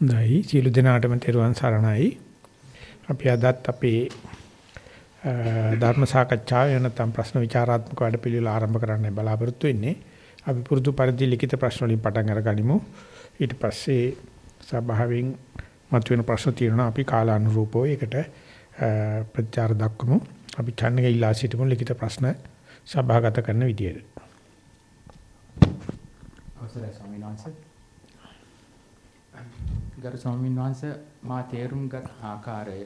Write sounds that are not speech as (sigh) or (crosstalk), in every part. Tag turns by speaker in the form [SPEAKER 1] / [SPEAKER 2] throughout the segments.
[SPEAKER 1] හොඳයි සියලු දෙනාටම තෙරුවන් සරණයි. අපි අදත් අපේ ධර්ම සාකච්ඡාව වෙනතම් ප්‍රශ්න විචාරාත්මක වැඩපිළිවෙල ආරම්භ කරන්න බලාපොරොත්තු වෙන්නේ. අපි පුරුදු පරිදි ලිඛිත ප්‍රශ්න වලින් පටන් අරගනිමු. ඊට පස්සේ සභාවෙන් මතුවෙන ප්‍රශ්න තියෙනවා අපි කාලානුරූපව ඒකට ප්‍රචාර දක්වමු. අපි ඡන්නක ඉල්ලා සිටිමු ලිඛිත ප්‍රශ්න සභාගත කරන විදියට.
[SPEAKER 2] අවසරයි ස්වාමීන් වහන්සේ. ගරු ස්වාමීන් වහන්සේ මා තේරුම්ගත් ආකාරය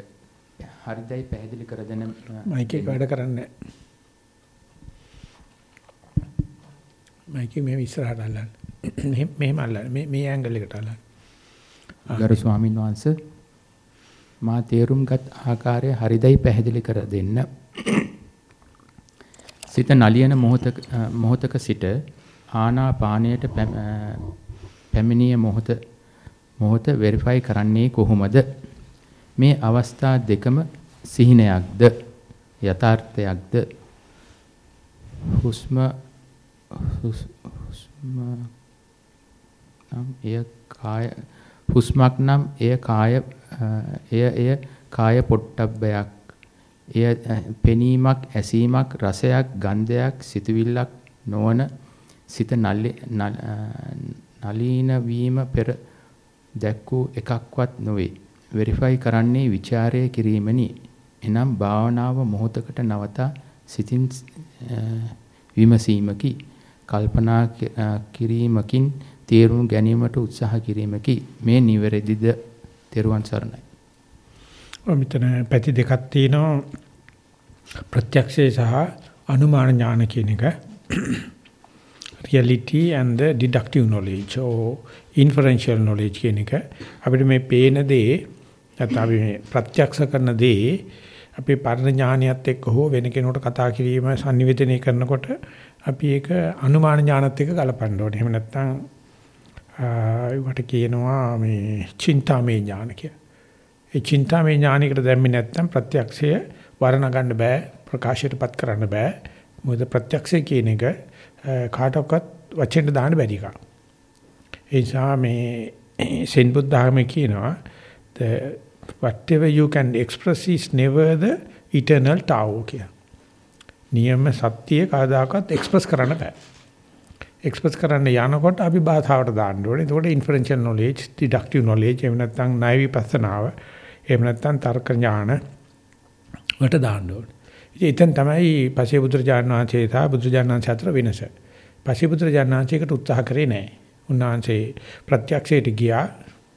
[SPEAKER 2] හරිදයි පැහැදිලි කර දෙන
[SPEAKER 1] මයික් එක වැඩ කරන්නේ මයික් එක මෙහෙම ඉස්සරහට අල්ලන්න. මෙහෙම මෙහෙම අල්ලන්න. මේ මේ ඇන්ගල් එකට අල්ලන්න.
[SPEAKER 2] ගරු ස්වාමීන් වහන්සේ මා තේරුම්ගත් ආකාරය හරිදයි පැහැදිලි කර දෙන්න. සිත නලියන මොහොතක මොහොතක සිට ආනාපානයට පැමිණිය මොහොත මොහොත වෙරිෆයි කරන්නේ කොහොමද? මේ අවස්ථා දෙකම සිහිනයක්ද යථාර්ථයක්ද? හුස්ම හුස්ම නම් එය කාය හුස්මක් නම් එය කාය එය එය කාය පොට්ටබ්බයක් එය පෙනීමක් ඇසීමක් රසයක් ගන්ධයක් සිතුවිල්ලක් නොවන සිත නලීන වීම පෙර දැක්වූ එකක්වත් නොවේ. වෙරිෆයි කරන්නේ ਵਿਚාරය කිරීමනි. එනම් භාවනාව මොහොතකට නවතා සිතින් විමසීමකි. කල්පනා කිරීමකින් තේරුම් ගැනීමට උත්සාහ කිරීමකි. මේ නිවැරදිද? තෙරුවන් සරණයි.
[SPEAKER 1] ඔය මෙතන පැති දෙකක් තියෙනවා. ප්‍රත්‍යක්ෂය සහ අනුමාන ඥාන කියන එක. reality and the deductive knowledge or inferential knowledge කියන එක අපිට මේ පේන දේ නැත්නම් අපි මේ ප්‍රත්‍යක්ෂ කරන දේ අපේ පරණ ඥානියත් එක්ක හෝ වෙන කෙනෙකුට කතා කිරීම sannivedanaya කරනකොට අපි ඒක අනුමාන ඥානත් එක්ක ගලපන්න ඕනේ. එහෙම නැත්නම් ඒකට කියනවා මේ චින්තාමය ඥාන කියලා. ඒ චින්තාමය ඥානයකට දැම්මේ නැත්නම් ප්‍රත්‍යක්ෂය වර්ණ ගන්න බෑ ප්‍රකාශයටපත් කරන්න බෑ. මොකද ප්‍රත්‍යක්ෂය කියන එක කාටවත් වචෙන් දාන්න බැරි එකක්. ඒ නිසා මේ සෙන් බුද්ධාගමේ කියනවා the whatever you can express is never the eternal tao කියලා. නියම සත්‍ය කවදාකවත් එක්ස්ප්‍රස් කරන්න බෑ. එක්ස්ප්‍රස් කරන්න යනකොට අපි භාෂාවට දාන්න ඕනේ. එතකොට inferential knowledge, deductive knowledge, එහෙම නැත්නම් ණය විපස්සනාව, එහෙම නැත්නම් තර්ක ඥාන වලට දාන්න ඕනේ. ඉතින් එතෙන් තමයි පසේ බුදුරජාණන් වහන්සේ සහ බුදුරජාණන් වහන්සේ අතර වෙනස. පසේ බුදුරජාණන් වහන්සේකට උත්සාහ කරේ නැහැ. උන්වහන්සේ ප්‍රත්‍යක්ෂයට ගියා.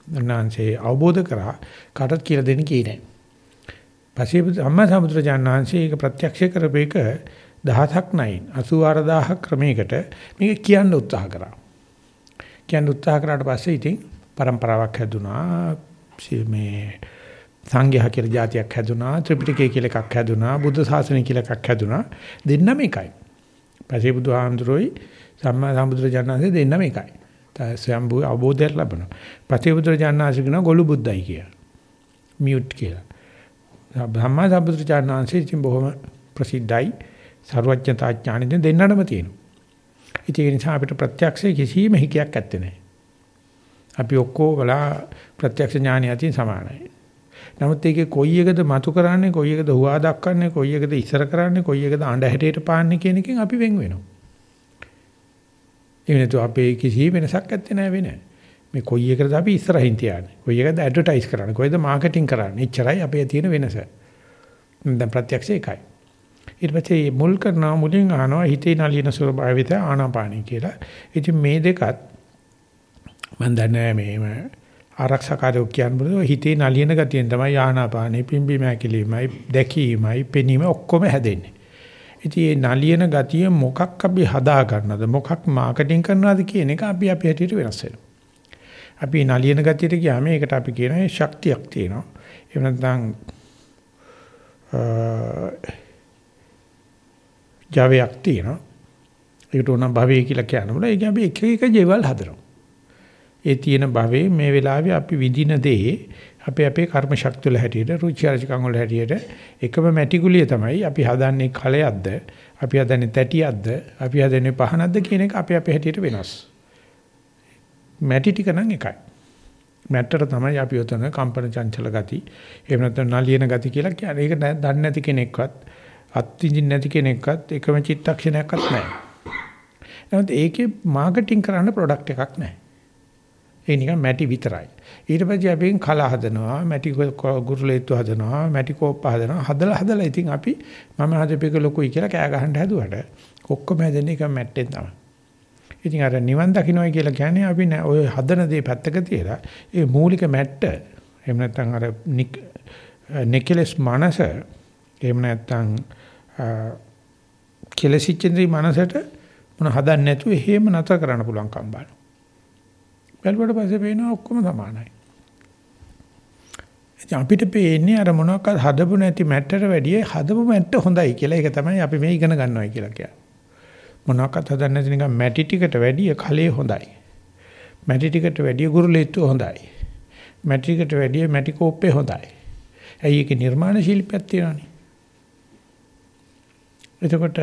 [SPEAKER 1] උන්වහන්සේ අවබෝධ කරා කාටත් කියලා දෙන්න කියන්නේ. පස්සේ අම්මා සම්බුදුරජාණන් වහන්සේ ඒක ප්‍රත්‍යක්ෂ කරපේක 1000ක් නයින් 84000 ක්‍රමයකට මේක කියන්න උත්සාහ කරා. කියන්න උත්සාහ කරාට පස්සේ ඉතින් પરම්පරාවක් හැදුනා. මේ සංඝයා කියලා જાතියක් හැදුනා. ත්‍රිපිටකය කියලා එකක් හැදුනා. බුද්ධ ශාසනය කියලා එකක් හැදුනා. දෙන්නම එකයි. පස්සේ බුදුහාමුදුරුවෝයි සම්මා සම්බුදුරජාණන් වහන්සේ දෙන්නම එකයි. ස්වයම්බු අවබෝධයක් ලැබෙනවා. පසේ බුදුරජාණන්සේ කියන ගොළු බුද්දයි කියලා. මියුට් කියලා. සම්මා සම්බුදුරජාණන්සේ ඉතින් බොහොම ප්‍රසිද්ධයි. ਸਰවඥතා ඥානෙ දෙන්නටම තියෙනවා. ඒ නිසා අපිට ප්‍රත්‍යක්ෂයේ කිසිම හිකයක් ඇත්තේ නැහැ. අපි ඔක්කොම බලා ප්‍රත්‍යක්ෂ ඥානිය අතින් සමානයි. නමුත් ඒකේ කොයි එකද මතු කරන්නේ කොයි එකද හුවා දක්වන්නේ කොයි එකද ඉස්සර කරන්නේ කොයි එකද අඬ හැටේට පාන්නේ කියන එකෙන් අපි වෙන් වෙනවා. ඒ වෙනතු අපේ කිසි වෙනසක් නැත්තේ නෑ වෙන. මේ කොයි එකද අපි ඉස්සරහින් තියන්නේ. කොයි එකද ඇඩ්වර්ටයිස් කරන්නේ. කොයිද මාකටිං කරන්නේ. එච්චරයි අපේ තියෙන වෙනස. දැන් ප්‍රත්‍යක්ෂ එකයි. ඊට පස්සේ මුල් කරනවා මුලින් අහනවා හිතේ නලියන ස්වභාවිත ආනාපානයි කියලා. ඉතින් මේ දෙකත් මම දන්නේ මේ ආරක්ෂාකාරයෝ කියන්නේ හිතේ නලියන ගතියෙන් තමයි ආනාපානෙ පිම්බීම හැකිලිමයි දැකීමයි පෙනීම ඔක්කොම හැදෙන්නේ. ඉතින් මේ නලියන ගතිය මොකක් අපි හදා ගන්නද මොකක් මාකටිං කරනවද කියන එක අපි අපි හැටියට වෙනස් වෙනවා. අපි නලියන ගතියට ගියාම ඒකට අපි කියන ශක්තියක් තියෙනවා. එහෙම නැත්නම් ජවයක් තියෙනවා. ඒකට උනම් භවය කියලා කියනකොට ඒක අපි එක එක ජීවල් හදනවා. ඒ තියෙන භවයේ මේ වෙලාවේ අපි විඳින දේ අපේ අපේ කර්ම ශක්තිය වල හැටියට රුචි අරුචිකම් වල හැටියට එකම මැටිකුලිය තමයි අපි හදන්නේ කලයක්ද අපි හදන්නේ තැටියක්ද අපි හදන්නේ පහනක්ද කියන එක අපි අපේ හැටියට වෙනස්. මැටි ටික නම් එකයි. මැට්ටර තමයි අපි උතන කම්පන චංචල ගති. එහෙම නැත්නම් නලියන ගති කියලා කියන්නේ. ඒක දන්නේ නැති කෙනෙක්වත් අත්විඳින්න නැති කෙනෙක්වත් එකම චිත්තක්ෂණයක්වත් නැහැ. නමුත් ඒකේ මාකටිං කරන්න ප්‍රොඩක්ට් එකක් නැහැ. ඒ නිකන් මැටි විතරයි. ඊට පස්සේ අපි කල හදනවා, මැටි ගුරුලේත්තු හදනවා, මැටි කෝප්ප හදනවා. හදලා හදලා ඉතින් අපි මම හදපේක ලොකුයි කියලා කෑ ගහන්න හැදුවට ඔක්කොම හැදෙන්නේ එක මැට්ටෙන් තමයි. ඉතින් අර නිවන් දකින්නයි කියලා කියන්නේ අපි ඔය හදන දේ පැත්තක තියලා ඒ මූලික මැට්ට එහෙම නැත්නම් අර නිකලස් මනස එහෙම නැත්නම් කෙලසිච්චින්ද්‍රි මනසට මොන හදන්න නැතුව එහෙම නැතර කරන්න පුළුවන් කම්බාන. බැලුවට පස්සේ පේනවා ඔක්කොම සමානයි. අපිට පේන්නේ අර මොනවාක්වත් හදපු නැති මැට්ටට වැඩිය හදපු මැට්ට හොඳයි කියලා. ඒක තමයි අපි මේ ඉගෙන ගන්නවා කියලා කියන්නේ. මොනවාක්වත් හදන්න නැති නිකන් මැටි ටිකට වැඩිය කලේ හොඳයි. මැටි ටිකට වැඩිය ගුරුලීත්ව හොඳයි. මැටි ටිකට වැඩිය මැටි කෝප්පේ හොඳයි. ඇයි ඒකේ නිර්මාණ ශිල්පයක් තියෙනවනේ. එතකොට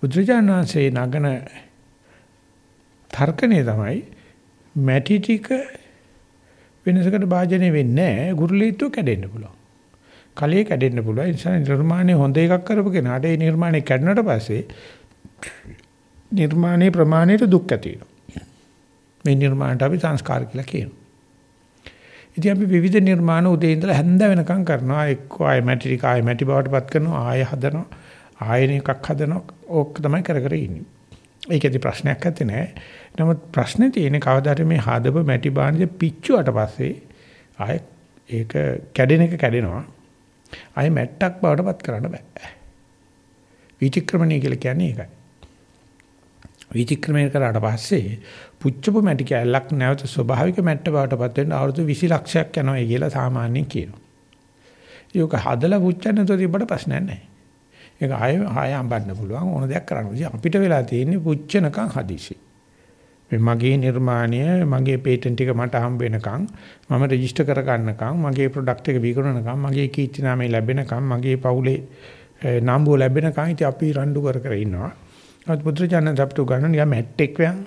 [SPEAKER 1] බුද්ධජානනාංශේ නගන තර්කණය තමයි මැටි ටික වෙනසකට භාජනය වෙන්නේ නැහැ. ගුරුලීත්ව කැඩෙන්න පුළුවන්. කලිය කැඩෙන්න පුළුවන්. ඒ නිසා නිර්මාණය හොඳ එකක් කරපු කෙනාට ඒ නිර්මාණය කැඩුණට පස්සේ නිර්මාණයේ ප්‍රමාණයට දුක් ඇති වෙනවා. මේ නිර්මාණයට අපි සංස්කාර කියලා කියනවා. ඉතින් අපි විවිධ නිර්මාණ උදේ ඉඳලා හැන්ද වෙනකම් කරනවා. එක්ක ආය මැටි ටික ආය මැටි බවට පත් කරනවා. ආය හදනවා. ආයෙන එකක් හදනවා. ඕක තමයි කර කර ඉන්නේ. ඒකෙදි ප්‍රශ්නයක් නැත්තේ නෑ. නමුත් ප්‍රශ්නේ තියෙන්නේ කවදාද මේ හදපු මැටි බාණ්ඩේ පිච්චුවට පස්සේ ආයෙ ඒක කැඩෙන එක කැඩෙනවා. ආයෙ මැට්ටක් බවට පත් කරන්න බෑ. විචක්‍රමණය කියලා කියන්නේ ඒකයි. විචක්‍රමණය කරාට පස්සේ පුච්චපු මැටි කැලක් නැවත ස්වභාවික මැට්ට බවට පත් වෙන්න අවුරුදු 20 ලක්ෂයක් යනවා කියලා සාමාන්‍යයෙන් කියනවා. ඒක හදලා පුච්චන්න නැතුව තිබ්බට ප්‍රශ්නයක් නැහැ. ඒක ආය ආය අඹන්න පුළුවන් ඕන දෙයක් කරන්න. අපිට වෙලා තියෙන්නේ පුච්චනකම් හදිසි. මේ මගේ නිර්මාණය මගේ පේටන්ට් එක මට හම්බ වෙනකම් මම රෙජිස්ටර් කර ගන්නකම් මගේ ප්‍රොඩක්ට් එක විකුණනකම් මගේ කීර්ති නාමය ලැබෙනකම් මගේ පවුලේ නාම්බුව ලැබෙනකම් ඉතින් අපි රණ්ඩු කර කර ඉන්නවා. අත් පුත්‍රයන් අපිට ගන්න නිකන් මැට්ටෙක් වයන්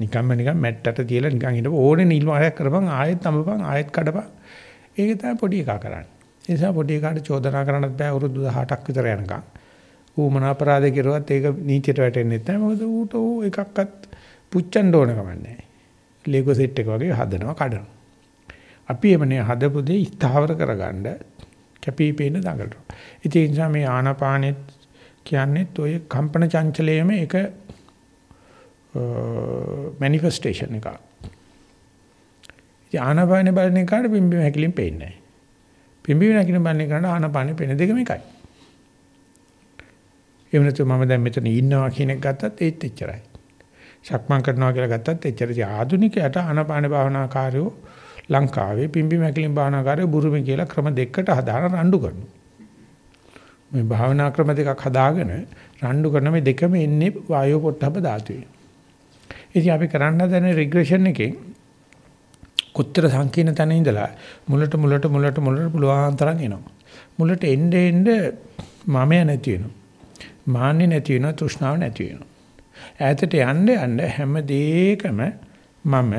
[SPEAKER 1] නිකම්ම නිකන් මැට්ටට තියලා නිකන් හිටපො ඕනේ නිල් වාරයක් කරපන් ආයෙත් තඹපන් ආයෙත් කඩපන්. ඒක තමයි පොඩි එකා කරන්නේ. ඒ නිසා පොඩි එකාට චෝදනා කරන්නත් බෑ අවුරුදු 18ක් විතර යනකම්. ඌ මොන අපරාධ කෙරුවත් ඒක නීතියට වැටෙන්නේ නැහැ. මොකද ඌට ඌ එකක්වත් පුච්චන්න ඕන කමක් නැහැ. ලේගෝ සෙට් එක වගේ හදනවා කඩනවා. අපි එමනේ හදපු දේ ස්ථාවර කරගන්න කැපිපේන දඟලනවා. ඉතින් ඒ නිසා මේ ආනාපානෙත් කියන්නේ ඔය කම්පන චංචලයේම එක මැනිෆෙස්ටේෂන් එකක්. ඉතින් ආනාපානෙ බලන එකට බිම්බි හැකිලින් පේන්නේ නැහැ. පිම්බි නැකින බලන එකට ආනාපානෙ පේන දෙකම එකයි. එහෙම නැත්නම් මම දැන් මෙතන ඉන්නවා කියන එක ගත්තත් ඒත් එච්චරයි. සක්මන් කරනවා කියලා ගත්තත් එච්චරයි. ආධුනිකයට ආනාපාන භාවනාකාරයෝ ලංකාවේ පිම්බි මැකිලින් භාවනාකාරයෝ බුරුමේ කියලා ක්‍රම දෙකකට හදාන රණ්ඩු කරනවා. මේ භාවනා ක්‍රම දෙකක් හදාගෙන රණ්ඩු කරන මේ දෙකම එන්නේ වායෝ පොට්ටබ ධාතුවේ. ඉතින් අපි කරන්න හදන රිග්‍රෙෂන් එකෙන් කොච්චර සංකීර්ණ තැන ඉඳලා මුලට මුලට මුලට මුලට පුළුවන් තරම් එනවා. මුලට එන්න එන්න මමය නැති වෙනවා. මාන්නේ නැති වෙනවා තෘෂ්ණාව නැති වෙනවා. ඈතට යන්න යන්න හැම දෙයකම මම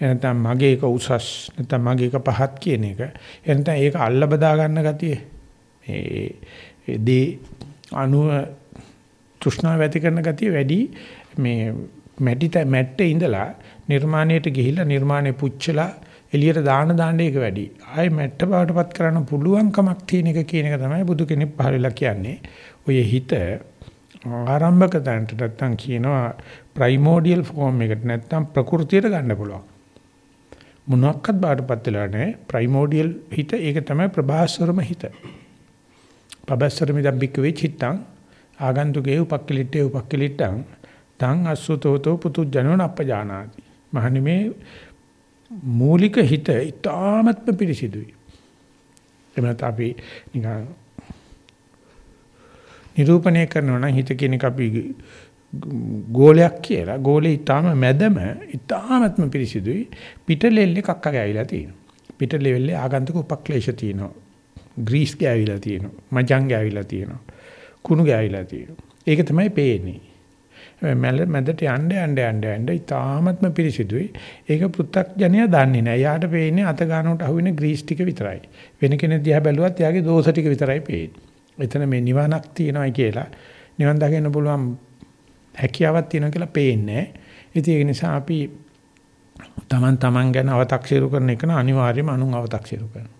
[SPEAKER 1] එනතම් මගේ එක උසස් නැත්නම් මගේ එක පහත් කියන එක එනතම් ඒක අල්ල බදා ගන්න ගතිය මේ දී අණුව තෘෂ්ණාව ඇති කරන ගතිය වැඩි මේ මැටි මැට්ටේ ඉඳලා නිර්මාණයට ගිහිල්ලා නිර්මාණය පුච්චලා එළියට දාන දාන්න එක වැඩි. ආයේ මැට්ට බවටපත් කරන්න පුළුවන් කමක් තියෙන එක කියන එක තමයි බුදු කෙනෙක් පහලලා කියන්නේ. ඔය හිත ආරම්භක තැනට නැත්තම් කියනවා ප්‍රයිමෝඩියල් ෆෝම් එකට නැත්තම් ප්‍රകൃතියට ගන්න පුළුවන්. මොනක්වත් බාටපත් වෙලා නැහැ. ප්‍රයිමෝඩියල් හිත ඒක තමයි ප්‍රභාස්වරම හිත. පබස්සරමි දබ්බික වෙචිත්තං ආගන්තුකේ උපක්කලිටේ උපක්කලිටං තං අසුතෝතෝ පුතු ජනෝන අපජානාති. මහණෙමේ මූලික හිත ඊටාත්ම පිරිසිදුයි. එමෙන්න අපි නිකන් නිරූපණය කරනවා නම් හිත කියන එක අපි ගෝලයක් කියලා. ගෝලේ ඊටාම මැදම ඊටාමත්ම පිරිසිදුයි. පිටලෙල්ලේ කක්ක ගෑවිලා තියෙනවා. පිටලෙල්ලේ ආගන්තුක උපක්ලේශ තියෙනවා. ග්‍රීස් ගෑවිලා තියෙනවා. මජං ගෑවිලා තියෙනවා. කුණු ගෑවිලා තියෙනවා. ඒක තමයි පේන්නේ. මැල මැදට යන්න යන්න යන්න යන්න ඉතාමත්ම පිරිසිදුයි. ඒක පෘථග්ජනයා දන්නේ නැහැ. යාට පේන්නේ අත ගන්නකොට අහුවෙන ග්‍රීස් ටික විතරයි. වෙන කෙනෙක් දිහා බැලුවත් යාගේ දෝෂ ටික විතරයි පේන්නේ. එතන මේ නිවනක් තියෙනවා කියලා නිවන් දකින්න පුළුවන් හැකියාවක් තියෙනවා කියලා පේන්නේ. ඉතින් ඒක නිසා අපි තමන් තමන් ගැන අව탁සිරු කරන එක අනිවාර්යයෙන්ම අනුන් අව탁සිරු කරනවා.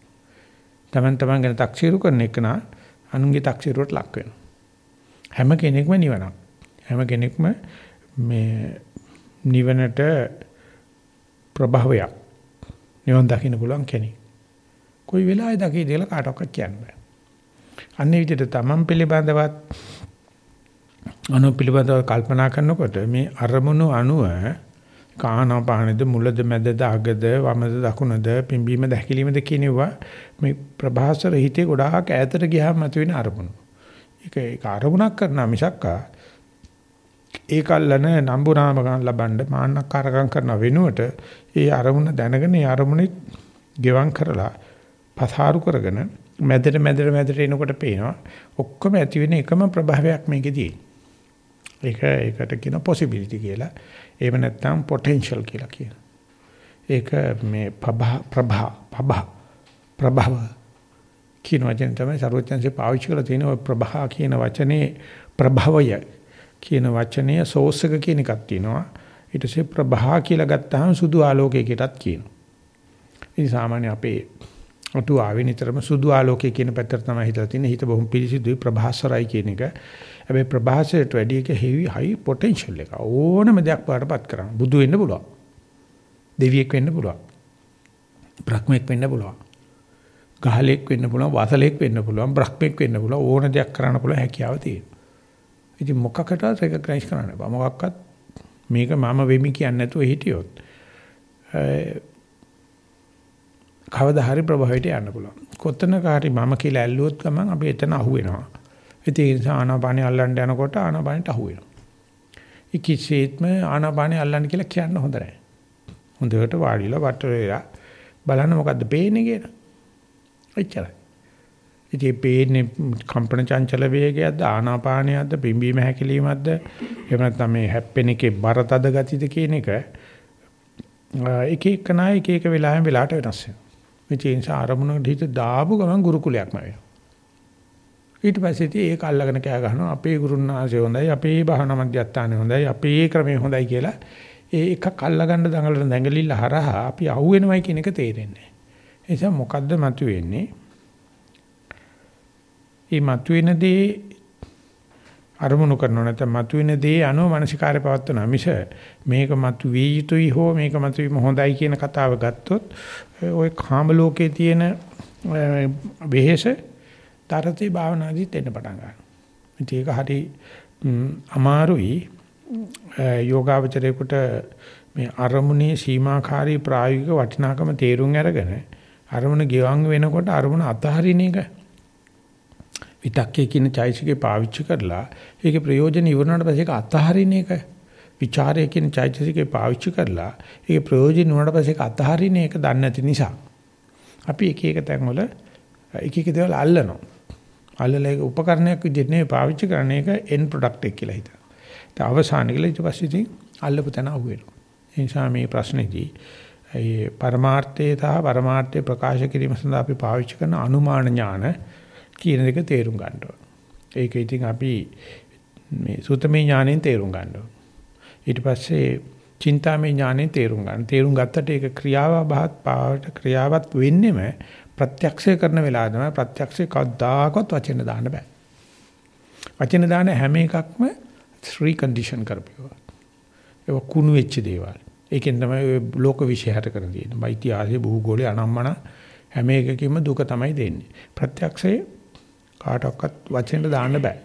[SPEAKER 1] තමන් තමන් ගැන takසිරු කරන එක අනුන්ගේ takසිරුවට ලක් වෙනවා. හැම කෙනෙක්ම නිවනක්. හැම කෙනෙක්ම මේ නිවනට ප්‍රභවයක්. නිවන් දකින්න පුළුවන් කෙනෙක්. කොයි වෙලාවෙ දකිද කියලා කාටවත් කියන්න බෑ. අන්නේ විදිහට තමන් පිළිබඳවත් අනු පිළිබඳව කල්පනා කරනකොට මේ අරමුණු අනුව කානපානද මුලද මැදද අගද වමද දකුණද පිම්බීම දැකිලිමද කියනවා මේ ප්‍රභාසර හිතේ ගොඩාක් ඈතට ගියාම මතුවෙන අරමුණු. ඒක ඒක අරමුණක් කරන මිසක්කා ඒකල්ලන නම්බුනාම ගන්න ලබන්න මාන්නක්කාරකම් කරන වෙනුවට ඒ අරමුණ දැනගෙන ඒ අරමුණේ ගෙවම් කරලා පසාරු කරගෙන මැදට මැදට මැදට එනකොට පේනවා ඔක්කොම ඇති වෙන එකම ප්‍රභාවයක් මේකේදී. ඒක ඒකට කියන possibility කියලා. එහෙම නැත්නම් potential කියලා කියනවා. ඒක මේ ප්‍රභා ප්‍රභා ප්‍රභා ප්‍රභව කියන වචන තමයි සර්වඥන්සේ පාවිච්චි කරලා තියෙන ඔය ප්‍රභා කියන වචනේ ප්‍රභවය කියන වචනය සෝස් එක කියන එකක් තියෙනවා. ඊට පස්සේ ප්‍රභා කියලා ගත්තාම සුදු ආලෝකයකටත් කියනවා. ඉතින් සාමාන්‍ය අපේ අතු ආවේ නිතරම සුදු ආලෝකය කියන පැත්තට තමයි හිතලා තියෙන්නේ. හිත බොහොම පිරිසිදුයි ප්‍රභාසරයි කියන එක. හැබැයි ප්‍රභාසයට වැඩි එක heavy high potential එක. ඕනම දෙයක් පාටපත් කරන්න. බුදු වෙන්න පුළුවන්. දෙවියෙක් වෙන්න පුළුවන්. බ්‍රහ්මෙක් වෙන්න පුළුවන්. ගහලෙක් වෙන්න පුළුවන්, වාසලෙක් වෙන්න පුළුවන්, බ්‍රහ්මෙක් වෙන්න පුළුවන්. ඕන දෙයක් කරන්න පුළුවන් හැකියාව තියෙනවා. ඉතින් මොකකටද රෙකග්නයිස් කරන්න බෑ. මොකක්වත් මේක මම වෙමි කියන්නේ නැතුව හිටියොත් කවදා හරි ප්‍රභවයට යන්න පුළුවන්. කොතනක හරි මම කියලා ඇල්ලුවොත් ගමන් අපි එතන අහුවෙනවා. ඒ නිසා ආනාපානිය අල්ලන්න යනකොට ආනාපානියට අහු වෙනවා. ඒ කිසිසේත්ම ආනාපානිය අල්ලන්න කියලා කියන්න හොඳ නැහැ. හොඳට වාඩිලා වට වෙලා බලන්න මොකද්ද පේන්නේ කියලා. එච්චරයි. ඉතින් පේන්නේ කම්පන චංචල වේගයක්ද ආනාපානියක්ද පිම්බීම හැකිලීමක්ද එහෙම නැත්නම් මේ හැප්පෙන එකේ බර තද ගතියද කියන එක එක එක නාය එක එක වෙලාවෙන් වෙලාවට වෙනස් වෙනවා. මේ චේන්ස ආරමුණකට හිත දාපු ගමන් ගුරුකුලයක්ම වෙනවා. ඊට පස්සේ ඉතින් ඒක අල්ලගෙන කෑ ගහනවා අපේ ගුරුන්නාංශය හොඳයි අපේ භාවනා මධ්‍යස්ථානය හොඳයි අපේ ක්‍රමය හොඳයි කියලා ඒ එකක් අල්ලගන්න දඟලන දැඟලිල්ල හරහා අපි අහුවෙනවයි කියන එක තේරෙන්නේ නැහැ. ඒ නිසා මොකද්ද මතුවෙන්නේ? මේ මතුවෙන දේ අරමුණු කරනවා නැත්නම් මතුවෙන දේ අනුව මානසිකාරය පවත්වනවා මිස මේක මතු වී යුතුයි හෝ මේක මතු වීම හොඳයි කියන කතාව ගත්තොත් ওই කාම ලෝකයේ තියෙන වෙහෙස තරතේ භාවනාදීත් එන්න පටන් ගන්නවා. ඒක හරි අමාරුයි යෝගාවචරයේකට මේ අරමුණේ සීමාකාරී ප්‍රායෝගික වටිනාකම තේරුම් අරගෙන අරමුණ ගෙවන් වෙනකොට අරමුණ අතහරින එක විතක්කේ කියන චෛසිකේ පාවිච්චි කරලා ඒකේ ප්‍රයෝජන ඉවරනට පස්සේ ඒක අතහරින එක ਵਿਚාරයේ කියන චෛතසිකේ පාවිච්චි කරලා ඒකේ ප්‍රයෝජන උනට පස්සේ ඒක අතහරින එක දන්නේ නැති නිසා අපි එක එක තැන්වල එක එක දේවල් අල්ලනවා අල්ලලා ඒක උපකරණයක් විදිහට නෙවෙයි පාවිච්චි කරන එක end product එක කියලා හිතනවා. ඒ අවසාන කියලා ඊට පස්සේ ඉතින් අල්ලපු තැන අහුවෙනවා. ඒ නිසා මේ ප්‍රශ්නේදී ඒ පරමාර්ථයේ සහ පරමාර්ථය ප්‍රකාශ කිරීම සඳහා අපි පාවිච්චි කරන අනුමාන ඥාන කියන දෙක තේරුම් ගන්න ඕන. ඒක ඉතින් අපි මේ සුතමේ ඥාණයෙන් තේරුම් ගන්න ඕන. ඊට පස්සේ චින්තාමේ ඥාණයෙන් තේරුම් ගන්න. තේරුම් ගත්තට ඒක ක්‍රියාව බහත් පාවට ක්‍රියාවත් වෙන්නෙම ප්‍රත්‍යක්ෂය කරන වෙලාව තමයි ප්‍රත්‍යක්ෂය කවදාකවත් වචන දාන්න බෑ. වචන දාන හැම එකක්ම ත්‍රි කන්ඩිෂන් කරපියවා. ඒක කුණු වෙච්ච දේවල්. ඒකෙන් තමයි ඔය ලෝක විශ්යයට කරන තියෙන්නේ. වෛද්‍යාසයේ භූගෝලයේ අනම්මන හැම එකකින්ම දුක තමයි දෙන්නේ. ප්‍රත්‍යක්ෂයේ කාටවත් වචනෙට දාන්න බෑ.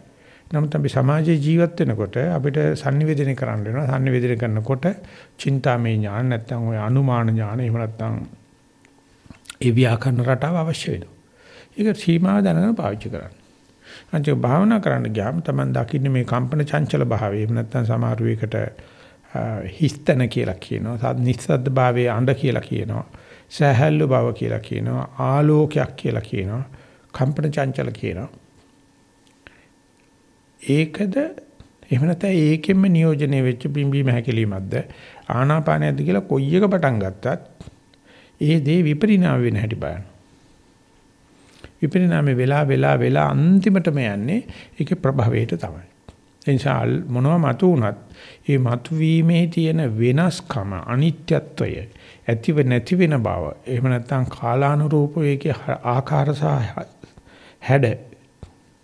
[SPEAKER 1] නමුත් අපි සමාජයේ ජීවත් වෙනකොට අපිට sannivedana කරන්න වෙනවා. sannivedana කරනකොට චින්තාමය ඥාන නැත්නම් ඔය අනුමාන ඥාන එහෙම නැත්නම් ඒ ව්‍යාකරණ රටාව අවශ්‍ය වෙනවා. ඒක සීමාව දැනගෙන පාවිච්චි කරන්න. අන්තිම භාවනා කරන්න ගියාම තමයි දකින්නේ මේ කම්පන චංචල භාවය. එහෙම නැත්නම් සමහර වෙකට හිස්තන කියලා කියනවා. නිස්සද්ද භාවයේ අඬ කියලා කියනවා. සහැල්ලු බව කියලා කියනවා. ආලෝකයක් කියලා කියනවා. කම්පන චංචල කියනවා. ඒකද එහෙම නැත්නම් ඒකෙන්ම නියෝජනය වෙච්ච බිම්බීම හැකිලීමක්ද ආනාපානයක්ද කියලා කොයි එක පටන් ගත්තත් ඒ දේ විපරිණාම වෙන හැටි බලන්න. විපරිණාමේ වෙලා වෙලා වෙලා අන්තිමටම යන්නේ ඒකේ ප්‍රභවයට තමයි. ඒ නිසා මොනවා මතු වුණත් ඒ මතුවීමේ තියෙන වෙනස්කම අනිත්‍යත්වය ඇතිව නැති වෙන බව එහෙම නැත්නම් කාලානුරූප ඒකේ ආකාර සහ හැඩ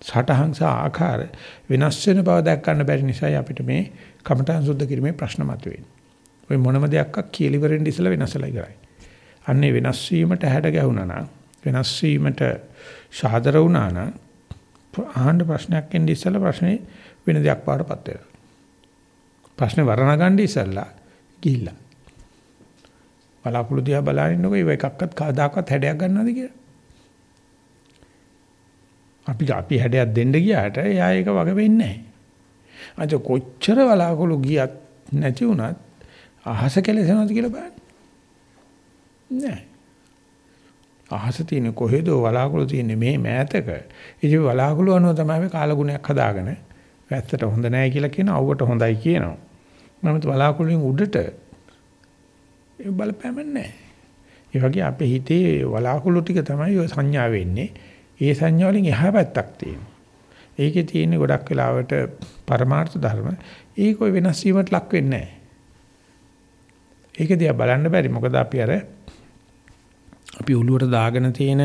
[SPEAKER 1] සටහන් සහ ආකාර වෙනස් වෙන බව දැක් ගන්න බැරි නිසායි අපිට මේ කමඨං සුද්ධ කිරීමේ ප්‍රශ්න මතුවෙන්නේ. ওই මොනම දෙයක්ක් කියලිවරෙන් ඉස්සලා වෙනස්ලා ඉවරයි. අන්නේ වෙනස් වීමට හැඩ ගැහුණා නම් වෙනස් වීමට සාදර වුණා නම් අහන්න ප්‍රශ්නයක් එන්නේ ඉස්සලා ප්‍රශ්නේ වෙන දෙයක් පාඩපත් වෙනවා. ප්‍රශ්නේ වර්ණ ගන්න ඉස්සලා ගිහිල්ලා. බලාකුළු දිහා බලනින්නකො ඒව එකක්වත් කවදාකවත් හැඩයක් ගන්නවද කියලා. අපි අපි හැඩයක් දෙන්න ගියාට එයා ඒක වග වෙන්නේ නැහැ. අද කොච්චර බලාකුළු ගියත් නැති වුණත් අහස කෙලෙසනවද කියලා බලන්න. නෑ. අහස තියෙන කොහෙද වලාකුළු තියෙන්නේ මේ මෑතක. ඉතින් වලාකුළු අනුව තමයි මේ කාලගුණයක් හදාගෙන වැත්තට හොඳ නැහැ කියලා කියන අවුවට හොඳයි කියනවා. නමුත් වලාකුළුෙන් උඩට ඒ බලපෑම නැහැ. ඒ වගේ අපේ හිතේ වලාකුළු ටික තමයි ඔය සංඥා වෙන්නේ. ඒ සංඥා වලින් එහා පැත්තක් තියෙනවා. ඒකේ තියෙන ගොඩක් වෙලාවට පරමාර්ථ ධර්ම ඒක ඔය වෙනස් වීමට ලක් වෙන්නේ නැහැ. ඒක දිහා බලන්න බැරි මොකද අපි අර අපි ඔළුවට දාගෙන තියෙන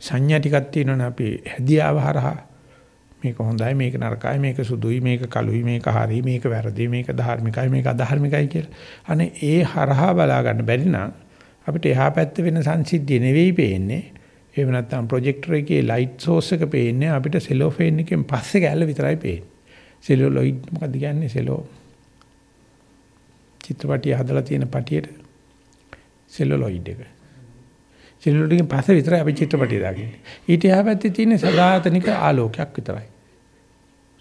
[SPEAKER 1] සංඥා ටිකක් තියෙනවනේ අපි හැදියාව හරහා මේක හොඳයි මේක නරකයි මේක සුදුයි මේක කළුයි මේක හරි මේක වැරදි මේක ධාර්මිකයි මේක අධාර්මිකයි කියලා. අනේ ඒ හරහා බලා ගන්න බැරි නම් අපිට එහා පැත්තේ වෙන සංසිද්ධිය නෙවෙයි පේන්නේ. එහෙම නැත්නම් ප්‍රොජෙක්ටර් එකේ ලයිට් සෝස් එක පේන්නේ අපිට සෙලෝෆේන් එකෙන් පස්සේ ගැල්ල විතරයි පේන්නේ. සෙලුලොයිඩ් මොකක්ද කියන්නේ සෙලෝ චිත්‍රපටිය හදලා තියෙන පටියට සෙලුලොයිඩ් එක. සෙලුලොයිඩ්ගෙන් පස්සේ විතරයි අපි චිත්‍රපටිය දාගන්නේ. ඊට එහා පැත්තේ තියෙන සදාතනික ආලෝකයක් විතරයි.